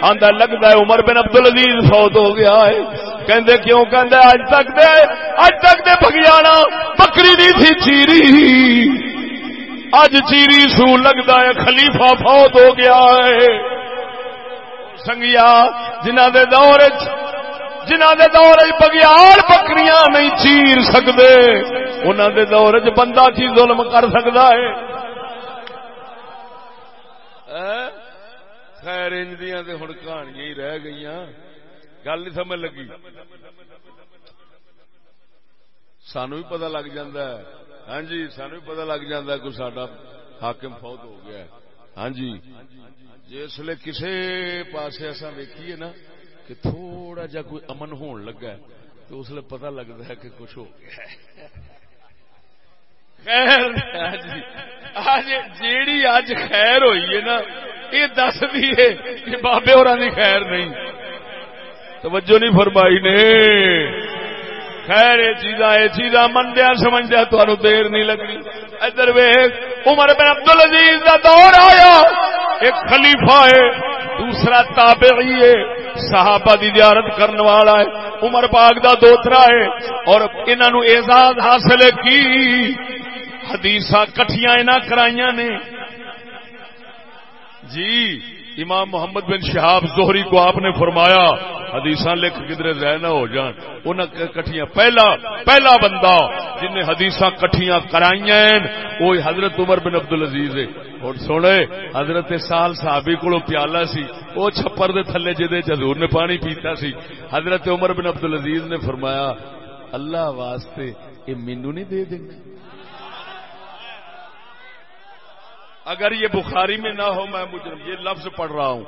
آندا لگتا ہے عمر بن عبد العزیز فوت ہو گیا ہے۔ کہندے کیوں؟ کہندے اج تک دے اج تک دے بگیانا بکری نہیں تھی چیری۔ اج چیری سو لگتا ہے، خلیفہ فوت ہو گیا ہے۔ سنگیا جنہ دے دور جنہ دے دور بگیال بکریاں نہیں چیر سکتے انہوں دے دور چ بندہ کی ظلم کر سکتا ہے۔ خیر انجدیاں تے ہن کہانیاں ہی رہ گئیاں۔ گل نہیں سمجھ لگی۔ سانو بھی پتہ لگ جاندا ہے۔ ہاں جی سانو بھی پتہ لگ جاندا ہے کوئی ساڈا حاکم فوت ہو گیا ہے۔ ہاں جی۔ جس لے کسے پاسے اسا ویکھیے نا کہ تھوڑا جا کوئی امن ہون لگا ہے تو اس لیے پتہ لگتا ہے کہ کچھ ہو گیا ہے۔ خیر ہاں جی۔ جیڑی اج خیر ہوئی ہے نا، یہ دس دیے کہ بابے اور خیر نہیں۔ توجہ نہیں فرمائی نے۔ خیر یہ چیزاں یہ چیزاں مندیا سمجھدیا تمہیں دیر نہیں لگنی۔ ادھر ویگ عمر بن عبد العزیز کا دور آیا۔ ایک خلیفہ ہے، دوسرا تابعی ہے۔ صحابہ دی زیارت کرنے والا ہے۔ عمر پاک دا دوترا ہے۔ اور انہوں اعزاز حاصل کی؟ حدیث کٹیاں انہیں کرائیاں نے۔ جی امام محمد بن شہاب زہری کو آپ نے فرمایا حدیث لکھ کدھر رہ نہ ہو جان۔ ان کٹیاں پہلا پہلا بندہ جن نے حدیث کٹیاں کرائیاں وہ حضرت عمر بن عبد العزیز ہے۔ اور سونے، حضرت سال صحابی کو پیالہ سی وہ چھپر دے تھلے جدے حضور نے پانی پیتا سی۔ حضرت عمر بن عبد العزیز نے فرمایا، اللہ واسطے یہ مینو نہیں دے دیں گے اگر یہ بخاری میں نہ ہو، میں مجرم یہ لفظ پڑھ رہا ہوں۔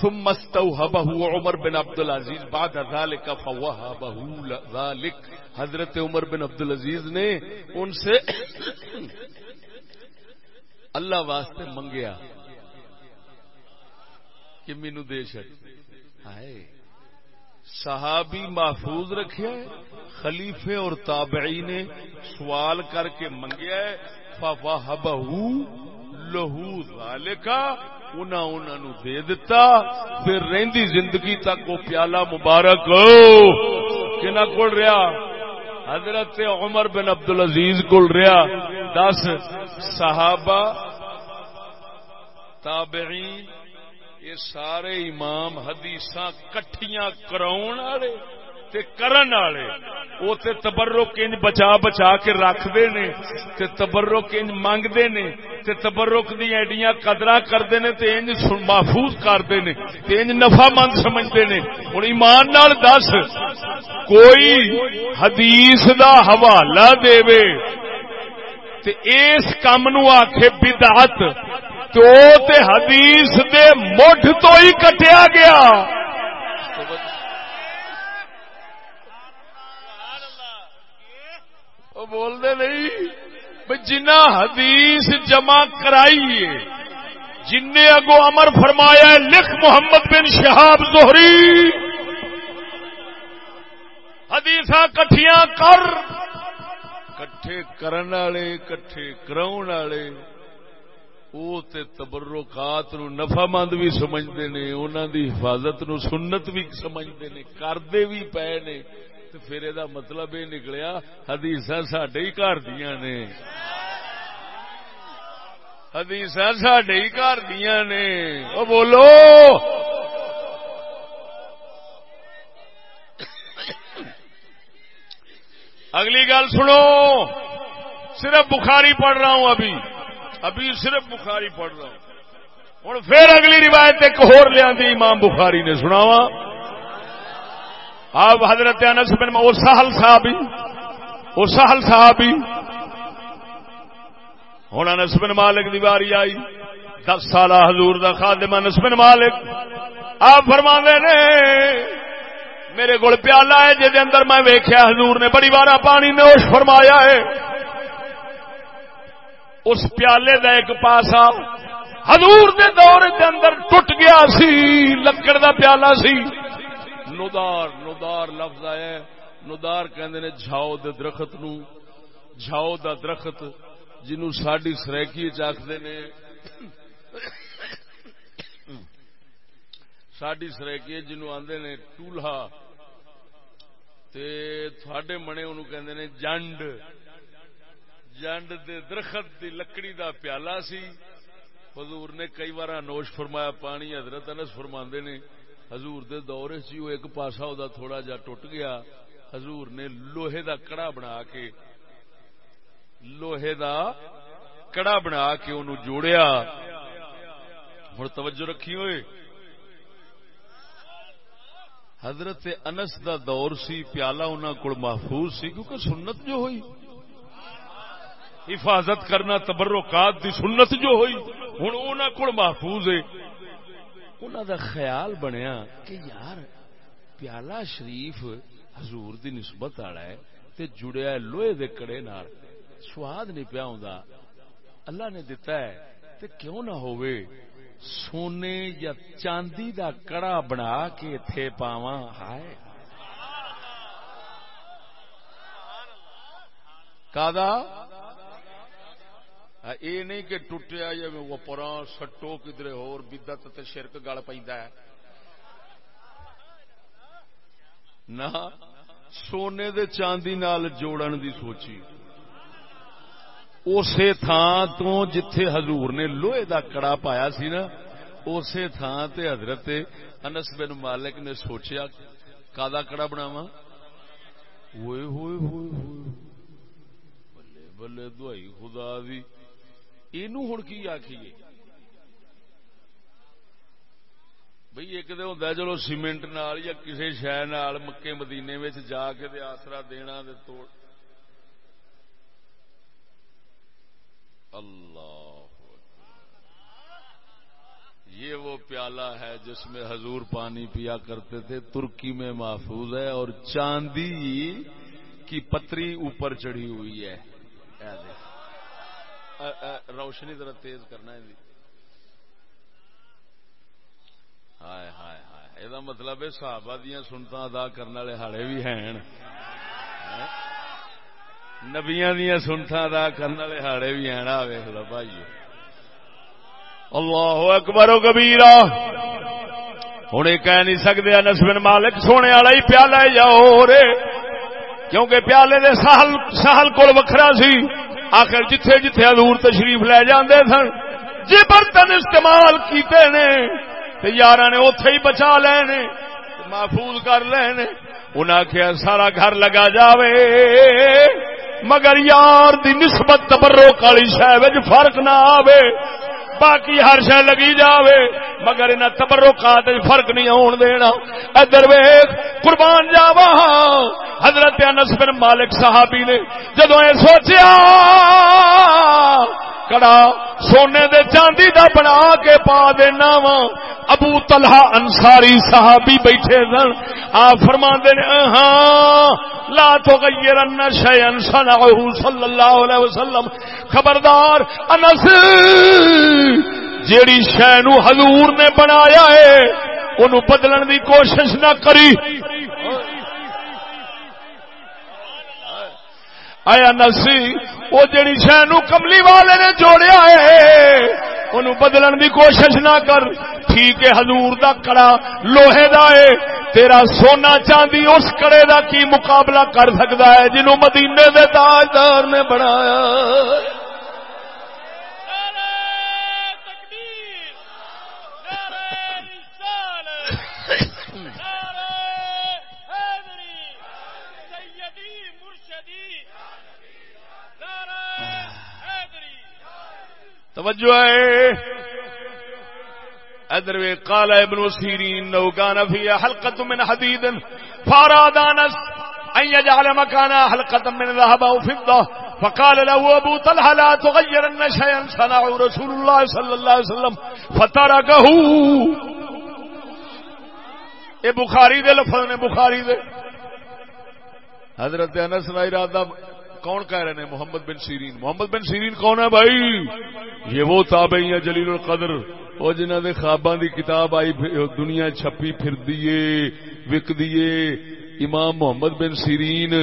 ثم مستوهبه عمر بن عبد العزیز بعد ذلك فوهبه ذلك حضرت عمر بن عبد العزیز نے ان سے اللہ واسطے منگیا کہ مینو دے ہائے، صحابی محفوظ رکھے، خلیفے اور تابعی نے سوال کر کے منگیا فوهبه لہو ذالکا، انہاں انہاں نو دے دیتا پھر رہندی زندگی تک وہ پیالہ مبارک۔ کنا کول رہا حضرت عمر بن عبد العزیز کول رہا دس صحابہ، تابعین، یہ سارے امام حدیثاں کٹھیاں کراؤن والے۔ تے کرن والے۔ وہ تے تبرک انج بچا بچا کے رکھتے نے، تے تبرک انج منگتے نے، تے تبرک دی ایڈیاں قدرا کرتے نے، تے انج محفوظ کرتے نے، تے انج نفع مند سمجھتے نے۔ ہوں ایمان نال دس، کوئی حدیث دا حوالہ دے تے اس کام نو آخے بدعت، تو تے حدیث دے مٹھ تو ہی کٹیا گیا۔ وہ دے نہیں جنا حدیث جمع کرائی جن نے اگو امر فرمایا لکھ محمد بن شہاب زہری۔ حدیث کٹھیاں کر۔ کٹھے کرن والے، کٹھے کراؤن والے۔ وہ تبرکات نو نفع مند بھی سمجھتے نے انہوں دی حفاظت نو سنت بھی سمجھتے نے کرتے بھی پے نے۔ پھر یہ مطلب یہ نکلیا حدیث سڈے ہی گھر دیا نے۔ حدیث سڈے ہی گھر دیا نے۔ وہ بولو۔ اگلی گل سنو۔ صرف بخاری پڑھ رہا ہوں ابھی۔ ابھی صرف بخاری پڑھ رہا ہوں۔ ہوں پھر اگلی روایت ایک ہور لیا امام بخاری نے سناوا آپ حضرت انس بن او سہل صاحبی او سہل صاحبی ہوں انس بن مالک دی باری آئی۔ دس سال حضور دا خادم انس بن مالک۔ آپ فرما نے، میرے کو پیالہ ہے، جہد اندر میں ویخیا حضور نے بڑی بارہ پانی نوش فرمایا ہے۔ اس پیالے دا ایک پاسا حضور دے دور دے اندر ٹوٹ گیا سی، لکڑ دا پیالہ سی۔ نودار نودار لفظ آیا نودار کہندے نے جھاؤ دے درخت نو۔ جھاؤ دا درخت جنو ساڈی سریکی چاہتے نے۔ ساڈی سریکی جنو آندے نے ٹولہا۔ تے تھوڑے منے انہوں کہندے نے جنڈ۔ جنڈ دے درخت دی لکڑی دا پیالہ سی۔ حضور نے کئی بار نوش فرمایا، پانی حضرت انس فرماندے نے۔ حضور دے دور چی وہ ایک پاسا دا تھوڑا جا ٹوٹ گیا۔ حضور نے لوہے دا کڑا بنا کے، لوہے دا کڑا بنا کے انہوں جوڑیا۔ ہوں توجہ رکھی ہوئے۔ حضرت انس دا دور سی، پیالہ انہوں کو محفوظ سی، کیونکہ سنت جو ہوئی۔ حفاظت کرنا تبرکات دی سنت جو ہوئی۔ ہوں انہوں کو محفوظ ہے۔ انہوں دا خیال بنیا کہ یار، پیالہ شریف حضور دی نسبت والا ہے تے جڑیا لوہے دے کڑے نال، سواد نہیں پیا ہوں اللہ نے دتا ہے، تے کیوں نہ ہوئے سونے یا چاندی دا کڑا بنا کے تھے پاوا ہائے۔ کا یہ نہیں کہ ٹوٹیا یا وہ پرا سٹو کدھر ہور بدت تے شرک گل پہ نہ، سونے دے چاندی نال جوڑن دی سوچی۔ اسی تھان تو جتھے حضور نے لوہے دا کڑا پایا سی نا اسی تھان تے حضرت انس بن مالک نے سوچیا کا کڑا بناوا ہوئے ہوئے ہوئے ہوئے۔ بلے بلے، دوائی خدا دی۔ ہوں کی آخیے بھئی ایک تو ہوں چلو سیمنٹ نال یا کسی شہر مکے مدینے میں جا کے آسرا دینا دے توڑ۔ اللہ۔ یہ وہ پیالہ ہے جس میں حضور پانی پیا کرتے تھے، ترکی میں محفوظ ہے اور چاندی کی پتری اوپر چڑھی ہوئی ہے۔ روشنی ذرا تیز کرنا ہے۔ ہائے ہائے ہائے۔ یہ مطلب ہے صحابہ دیا سنتا ادا کرنے والے ہاڑے بھی ہیں۔ ہاں؟ نبیا دیا سنتا ادا کرنے والے ہاڑے بھی ہیں۔ ویخ لو بھائی اللہ اکبر و کبیرا ہوں یہ کہہ نہیں سکتے نسبن مالک سونے والا ہی پیالہ جاؤ رے۔ کیونکہ پیالے دے سہل سہل کول وکھرا سی۔ آخر جتھے جتھے حضور تشریف لے جاندے سن جی برتن استعمال کیتے نے یار نے اوتھے ہی بچا لے محفوظ کر لے انہاں آخیا سارا گھر لگا جاوے۔ مگر یار دی نسبت تبرو کالی شہ فرق نہ آوے۔ باقی ہر شہ لگی جاوے، مگر انہیں تبرو کا فرق نہیں آن دینا۔ ادھر ویخ قربان جاوا ہاں۔ حضرت انس بن مالک صحابی نے جدو یہ سوچیا، کڑا سونے دے چاندی دا بنا کے پا دینا وا ابو تلہا انساری صحابی بیٹھے سن آ فرما دے ہاں لا تو غیر شیئن صلی اللہ علیہ وسلم۔ خبردار، انس! جیڑی شہ حضور نے بنایا ہے ان بدلن دی کوشش نہ کری۔ آیا نسی وہ جڑی شہ کملی والے نے جوڑیا ہے ان بدلن دی کوشش نہ کر۔ ٹھیک ہے، حضور دا کڑا لوہے دا ہے، تیرا سونا چاندی اس کڑے دا کی مقابلہ کر سکتا ہے جنہوں مدینے دے تاجدار نے بنایا۔ توجہ ہے۔ ادر قال ابن سیرین لو كان فيها حلقه من حديد فاراد انس ان يجعل مكانها حلقه من ذهب او فضه فقال له ابو طلحه لا تغيرن شيئا صنع رسول الله صلى الله عليه وسلم فتركه اے بخاری دے لفظ نے، بخاری دے۔ حضرت انس کا ارادہ کون کہہ رہے ہیں؟ محمد بن سیرین۔ محمد بن سیرین کون ہے بھائی؟ یہ وہ تابعی ہیں جلیل القدر۔ وہ جنہ دے خواباں دی کتاب آئی دنیا چھپی، پھر دیے وک دیے امام محمد بن سیرین،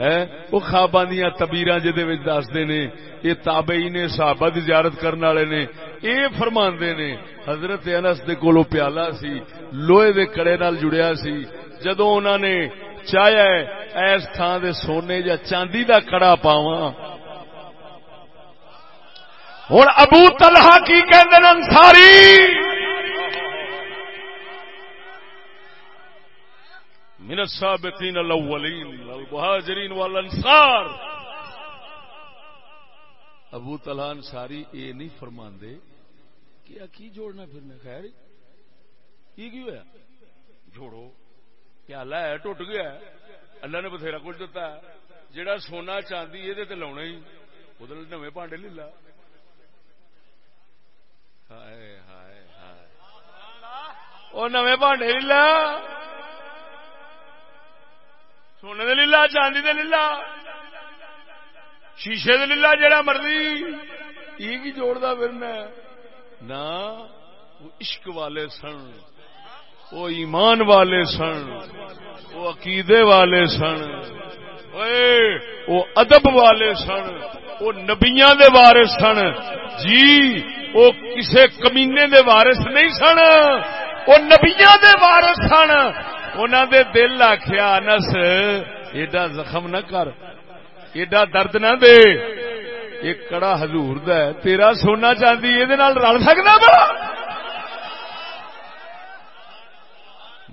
ہے؟ وہ خواباں دیا تبیراں جدے وچ دسدے نے۔ یہ تابعی نے صحابہ دی زیارت کرنے والے نے۔ اے فرماندے نے، حضرت انس دے کولو پیالہ سی، لوہے دے کڑے نال جڑیا سی۔ جدوں انہاں نے چاہیا ایس تھان دے سونے یا چاندی دا کڑا پاواں۔ ہوں ابو تلہا کی کہندے انصاری من السابقین الاولین المہاجرین والانصار۔ ابو تلہا انصاری اے نہیں فرماندے کیا کی جوڑنا پھرنا خیر۔ کی کی ہوا جوڑو۔ پیالہ ہے، ٹوٹ گیا اللہ نے بتھیرا کچھ دتا ہے۔ جہاں سونا چاندی یہ لاؤنا ہی۔ وہ نویں پانڈے لے لا وہ نویں بانڈے لیلا۔ سونے دے لیلا، چاندی دے لیلا۔ شیشے دے لیلا جڑا مرضی۔ یہ کی جوڑتا پھرنا نہ وہ عشق والے سن۔ وہ ایمان والے سن، وہ عقیدے والے سن وہ ادب والے سن، وہ نبیاں دے وارث سن۔ جی وہ کسے کمینے دے وارث نہیں سن، وہ نبیاں دے وارث سن۔ انہوں دے دل آخیا نس ایڈا زخم نہ کر، ایڈا درد نہ دے۔ ایک کڑا حضور دا ہے، تیرا سونا چاندی یہ رل سکتا با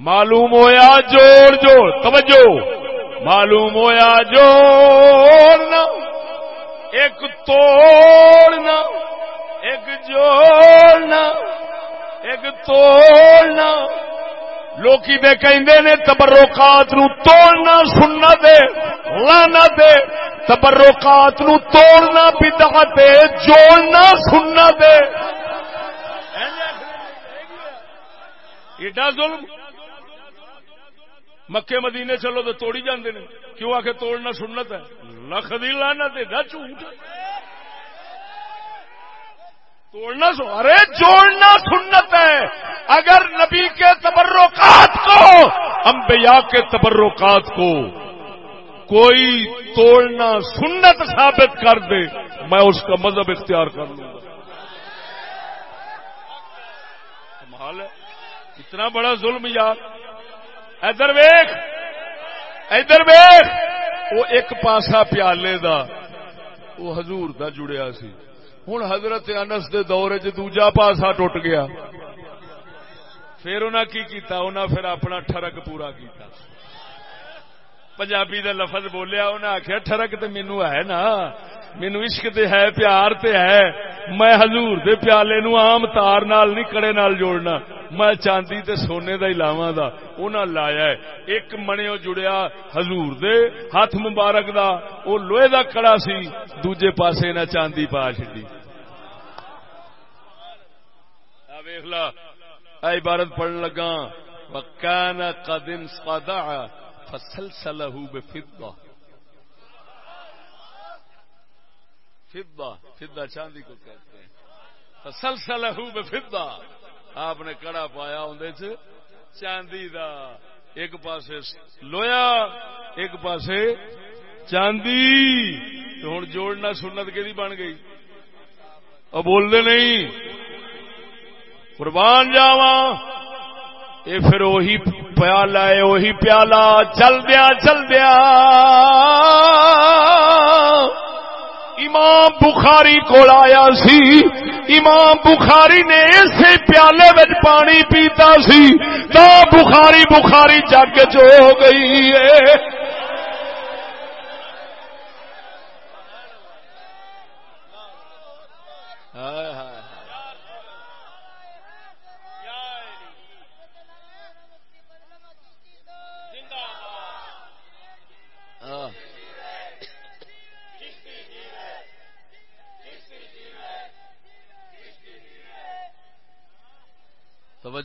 معلوم ہویا جوڑ جوڑ، توجہ۔ معلوم ہویا جوڑنا ایک توڑنا ایک جوڑنا ایک توڑنا لوکی دے کہندے نے، تبرکات نو توڑنا سننا دے، لانا دے۔ تبرکات نو توڑنا بدعت دے، جوڑنا سننا دے۔ ایڈا ظلم۔ مکے مدینے چلو تو توڑی جاندے نے۔ کیوں آ کے توڑنا سنت ہے؟ لکھ دی لانا دے جھوٹ۔ توڑنا سو۔ ارے جوڑنا سنت ہے۔ اگر نبی کے تبرکات کو، انبیاء کے تبرکات کو کوئی توڑنا سنت ثابت کر دے، میں اس کا مذہب اختیار کر لوں گا۔ ہے۔ اتنا بڑا ظلم یار۔ ادھر ویخ ادھر ویخ وہ ایک پاسا پیالے دا وہ حضور دا جڑیا سی۔ ہوں حضرت انس دے دور چ دوجا پاسا ٹوٹ گیا۔ پھر انہیں کی کیتا؟ انہیں پھر اپنا ٹرک پورا کیتا۔ پنجابی دا لفظ بولیا انہیں آخیا ٹرک تو مینو ہے نا۔ مینو عشق تے ہے، پیار تے ہے۔ میں حضور دے پیالے نو عام تار نال نہیں، کڑے نال جوڑنا۔ میں چاندی تے سونے دا لاواں دا۔ انہاں لایا ہے۔ ایک منیو جڑیا حضور دے ہاتھ مبارک دا۔ او لوہے دا کڑا سی۔ دوجے پاسے نہ چاندی پا چھڈی۔ ویکھ لا۔ اے عبارت پڑھن لگا وکان قد انصدع فسلسله بفضه فضہ فضہ چاندی کو کہتے ہیں۔ سلسلہ بفدا آپ نے کڑا پایا اندر جی۔ چاندی دا ایک پاسے لویا، ایک پاسے چاندی۔ ہوں جوڑنا سنت کہ بن گئی؟ اب بولتے نہیں۔ قربان جاوا یہ پھر وہی پیالہ ہے وہی پیالہ۔ چل دیا چل دیا۔ امام بخاری کو آیا سی۔ امام بخاری نے اسے پیالے میں پانی پیتا سی۔ تو بخاری بخاری جگ چ ہو گئی ہے۔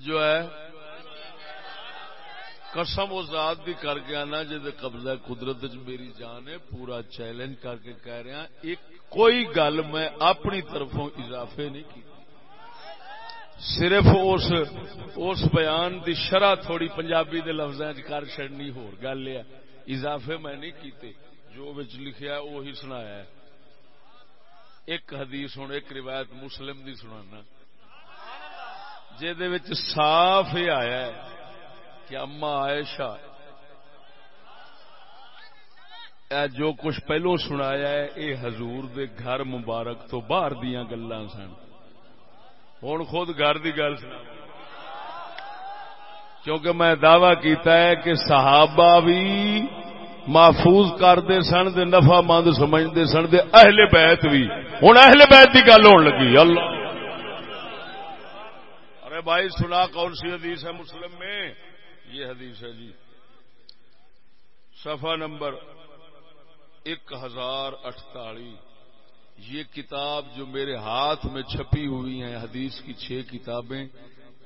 توجہ ہے، قسم و ذات بھی کر کے آنا جی قبضہ قدرت میری جان ہے، پورا چیلنج کر کے کہہ رہا ایک کوئی گل میں اپنی طرفوں اضافے نہیں کی۔ صرف اس اس بیان دی شرح تھوڑی پنجابی دے لفظ کر چڑنی ہو گل ہے۔ اضافے میں نہیں کیتے، جو بچ لکھیا وہی سنایا ہے۔ ایک حدیث ہوں ایک روایت مسلم دی سنانا۔ جہد صاف یہ آیا ہے کہ اما عائشہ، اے جو کچھ پہلو سنایا ہے، اے حضور دے گھر مبارک تو باہر دیا گلا سن۔ ہوں خود گھر دی گل سنا کیونکہ میں دعوی کیتا ہے کہ صحابہ بھی محفوظ کرتے سن، دے نفع مند سمجھتے سن، دے اہل بیت بھی۔ ہوں اہل بیت کی گل ہو لگی۔ اللہ ارے بھائی، سنا کون سی حدیث ہے مسلم میں؟ یہ حدیث ہے جی۔ صفحہ نمبر ایک ہزار اٹھتالیس۔ یہ کتاب جو میرے ہاتھ میں چھپی ہوئی ہیں، حدیث کی چھ کتابیں،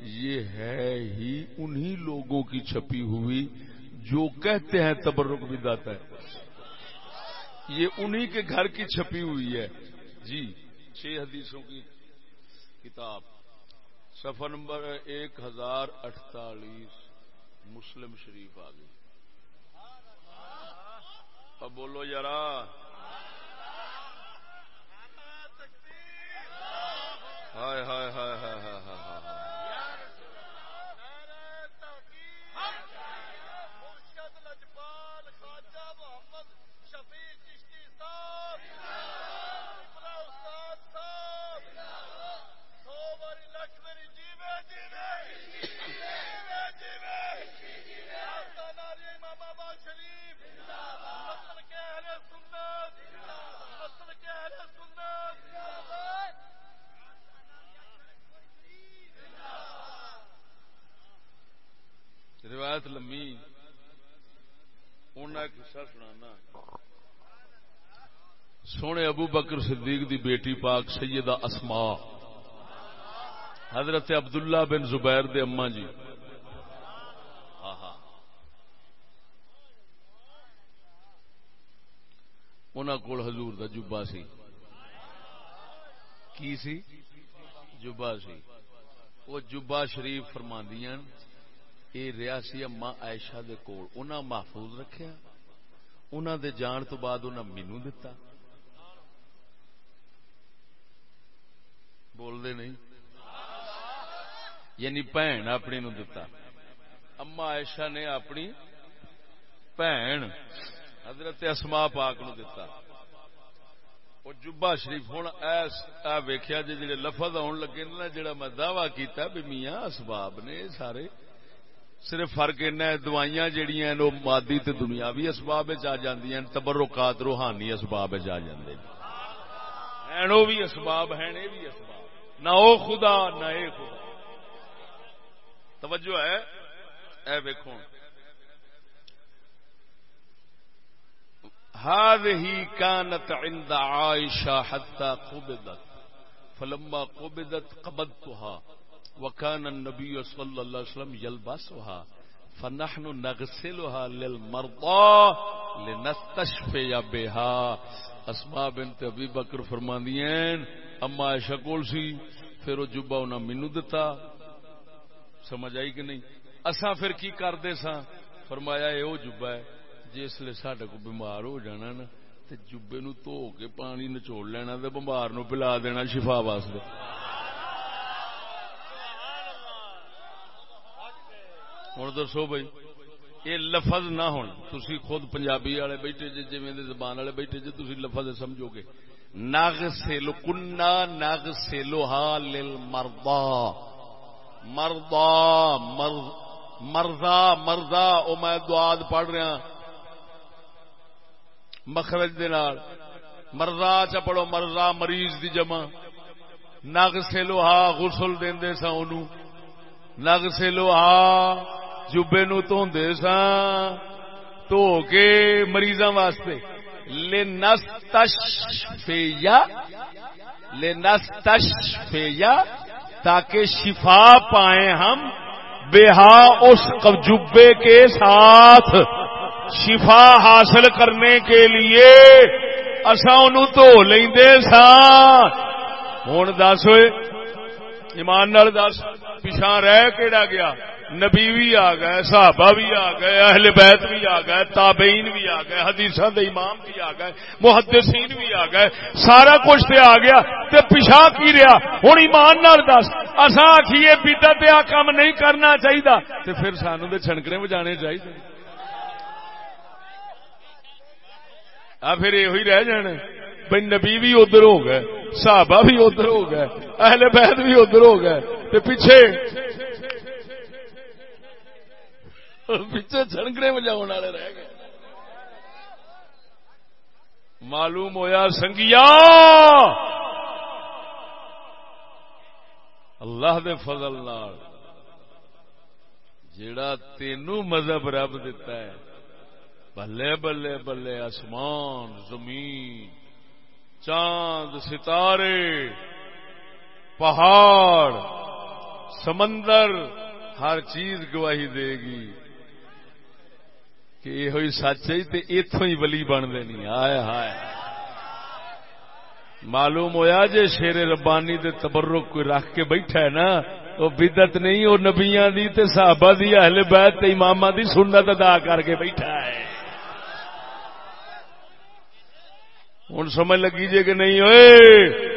یہ ہے ہی انہی لوگوں کی چھپی ہوئی جو کہتے ہیں تبرک بھی داتا ہے۔ یہ انہی کے گھر کی چھپی ہوئی ہے۔ جی چھ حدیثوں کی کتاب۔ سفر نمبر ایک ہزار اٹھتالیس، مسلم شریف آ گئی۔ اب بولو یار ہائے ہائے ہائے ہائے ہائے ہائے ہائے۔ روایت لمی انہیں قصہ سنانا۔ سونے ابو بکر صدیق دی بیٹی پاک سیدہ اسما حضرت عبداللہ بن زبیر دے اما جی۔ ہاں، ہاں۔ انہوں کول حضور دا جبا سی۔ کی سی؟ جبا سی۔ وہ جبا شریف فرماندیاں یہ ریاسی اما عائشہ دے کول۔ انہاں محفوظ رکھیا انہاں دے جان تو بعد انہاں مینو دتا۔ بول دے نہیں۔ یعنی بھن اپنی نو دتا۔ اما عائشہ نے اپنی بھن حضرت اسما پاک نو دتا۔ وہ جبا شریف ہوں ویخیا جی جڑے لفظ آن لگے نا جڑا میں دعوی کیتا بھی میاں اسباب نے سارے۔ صرف فرق ایسا دوائیاں جہیا مادی تے دنیاوی اسباب آ جاندی تبرکات روحانی اسباب آ جاندے ہیں۔ وہ بھی اسباب ہیں، یہ بھی اسباب۔ نہ او خدا، نہ اے خدا۔ توجہ ہے۔ اے ویکھو۔ هذه كانت عند عائشة حتى قبضت، فلما قبضت قبضتها وكان النبي صلى الله عليه وسلم يلبسها فنحن نغسلها للمرضى لنستشفي بها اسماء بنت ابی بکر فرماندی ہیں اما عائشہ کول سی، پھر وہ جبا انہیں مینو دتا۔ سمجھ آئی کہ نہیں؟ اساں پھر کی کرتے سا فرمایا یہ وہ جبا ہے جس لیے سڈے کو بیمار ہو جانا نا، تے جبے نو دھو کے پانی نچوڑ لینا تے بمبار نو پلا دینا شفا واسطے۔ ہوں دسو بھائی یہ لفظ نہ ہون تسی خود پنجابی والے بیٹھے جی جی زبان والے بیٹھے جی تسی لفظ سمجھو گے۔ نگ سیلو کنا نگ سیلو ہال مردا مردا مردا او میں دعاد پڑھ رہا ہاں۔ مخرج دے نال۔ مرزا چ پڑھو مرزا مریض دی جمع۔ نگ سے لوہا غسل دے سا ان نگ سے لوہا جبے نو دھوندے سا دھو کے مریضاں واسطے۔ لے نس تاکہ شفا پائیں ہم، بےحا اس جبے کے ساتھ شفا حاصل کرنے کے لیے۔ اصا ان دھو لے سا ہوں دس ہوئے، ایمان نال دس پچھا رہ کہڑا گیا؟ نبی بھی آ گئے، صحابہ بھی آ گئے، اہل بیت بھی آ گئے، تابعین بھی آ گئے حدیث امام بھی آ گئے، محدثین بھی آ گئے، سارا کچھ تے آ گیا تے پیچھا کی رہا؟ ہوں ایمان نال دس اصا آخیے بیٹا تے آ کام نہیں کرنا چاہیے تے پھر سانو تے چھنکنے بجانے چاہیے آ پھر یہ رہ جانے۔ بھائی نبی بھی ادھر ہو گئے، صحابہ بھی ادھر ہو گئے، اہل بیت بھی ادھر ہو گئے، تے پیچھے پیچھے چھڑکنے بجا والے رہ گئے۔ معلوم ہویا سنگیا۔ اللہ دے فضل نال جیڑا تینوں مذہب رب دیتا ہے بلے بلے بلے آسمان، زمین، چاند، ستارے، پہاڑ، سمندر، ہر چیز گواہی دے گی۔ کہ یہ ہوئی سچ ہے اتوں ہی بلی بنتے نہیں۔ آئے ہائے۔ معلوم ہویا جے شیر ربانی دے تبرک کوئی رکھ کے بیٹھا ہے نا، وہ بدت نہیں، وہ نبیاں دی تے صحابہ دی، اہل بیت تے امامہ دی سنت ادا کر کے بیٹھا ہے۔ ہوں سمجھ لگی جے کہ نہیں ہوئے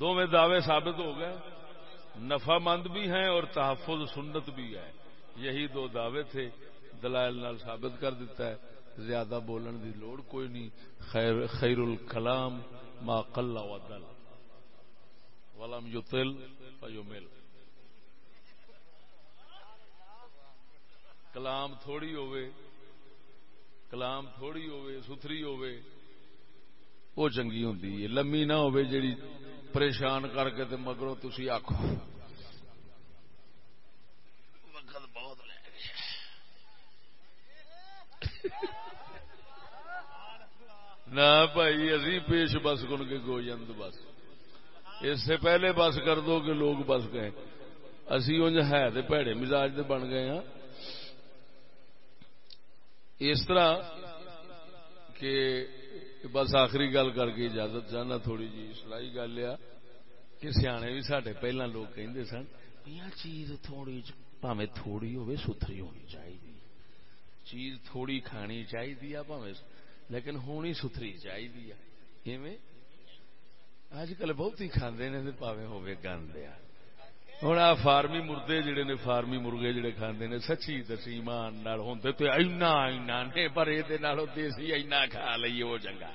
دونوں دعوے ثابت ہو گئے۔ نفع مند بھی ہیں اور تحفظ سنت بھی ہے یہی دو دعوے تھے۔ دلائل نال ثابت کر دیتا ہے۔ زیادہ بولن دی لوڑ کوئی نہیں۔ خیر خیر الکلام ما قل و دل۔ ولم یطل فیمل۔ کلام تھوڑی ہوئے کلام تھوڑی ہوئے ستھری ہوئے وہ چنگی ہوں لمی نہ ہوئے جیڑی پریشان کر کے تے مگروں تسی آخو وقت بہت لے نہ بھائی ابھی پیش بس کن کے گو جند بس۔ اس سے پہلے بس کر دو کہ لوگ بس گئے۔ اسی انج ہے تے پیڑے مزاج دے بن گئے ہاں۔ اس طرح کہ بس آخری گل کر کے اجازت چاہنا تھوڑی جی سلائی گل آ کہ سیانے بھی سڈے پہلا لوگ کہندے سن چیز تھوڑی پاوے تھوڑی ہوے ستھری ہونی چاہیے چیز تھوڑی کھانی چاہیے پاوے لیکن ہونی ستھری چاہیے اج کل بہت ہی کھانے نے پاوے ہوے گند آ ہوں آ فارمی مردے جڑے نے فارمی مرغے جڑے کھانے نے، سچی دسی ایمان ہوں تو اینا اینا نے پر یہ دیسی اینا کھا لیے وہ چنگا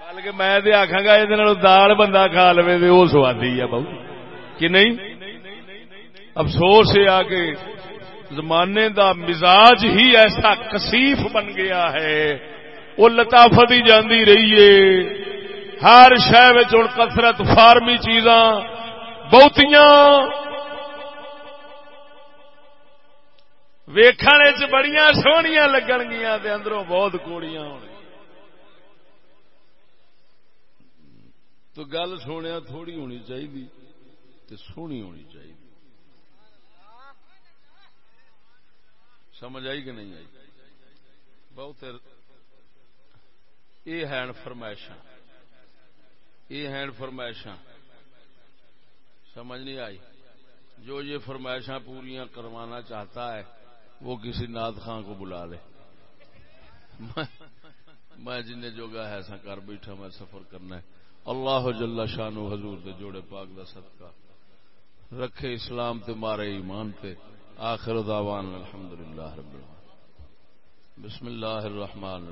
بلکہ میں آخا گا یہ دال بندہ کھا لو تو وہ سوادی ہے بہت کہ نہیں؟ افسوس یہ آ کہ زمانے دا مزاج ہی ایسا کسیف بن گیا ہے۔ وہ لطافت ہی جاندی رہی ہے۔ ہر شہر ہوں کثرت، فارمی چیزاں بہتیاں ویخنے چ بڑی سوہنیا لگن گیا اندروں بہت کوڑیاں ہو تو گل سونے تھوڑی ہونی چاہیے تو سونی ہونی چاہیے سمجھ آئی کہ نہیں آئی بہت یہ ہیں فرمائشاں یہ ہیں فرمائشاں سمجھ نہیں آئی۔ جو یہ فرمائشاں پوریاں کروانا چاہتا ہے، وہ کسی ناد خان کو بلا لے۔ میں جن جوگا ہے، ایسا کر بیٹھا میں سفر کرنا ہے۔ اللہ جل شانو حضور دے جوڑے پاک دا صدقہ۔ رکھے اسلام تے، مارے ایمان تے۔ آخر دعوان الحمدللہ رب العالمین۔ بسم اللہ الرحمن الرحیم۔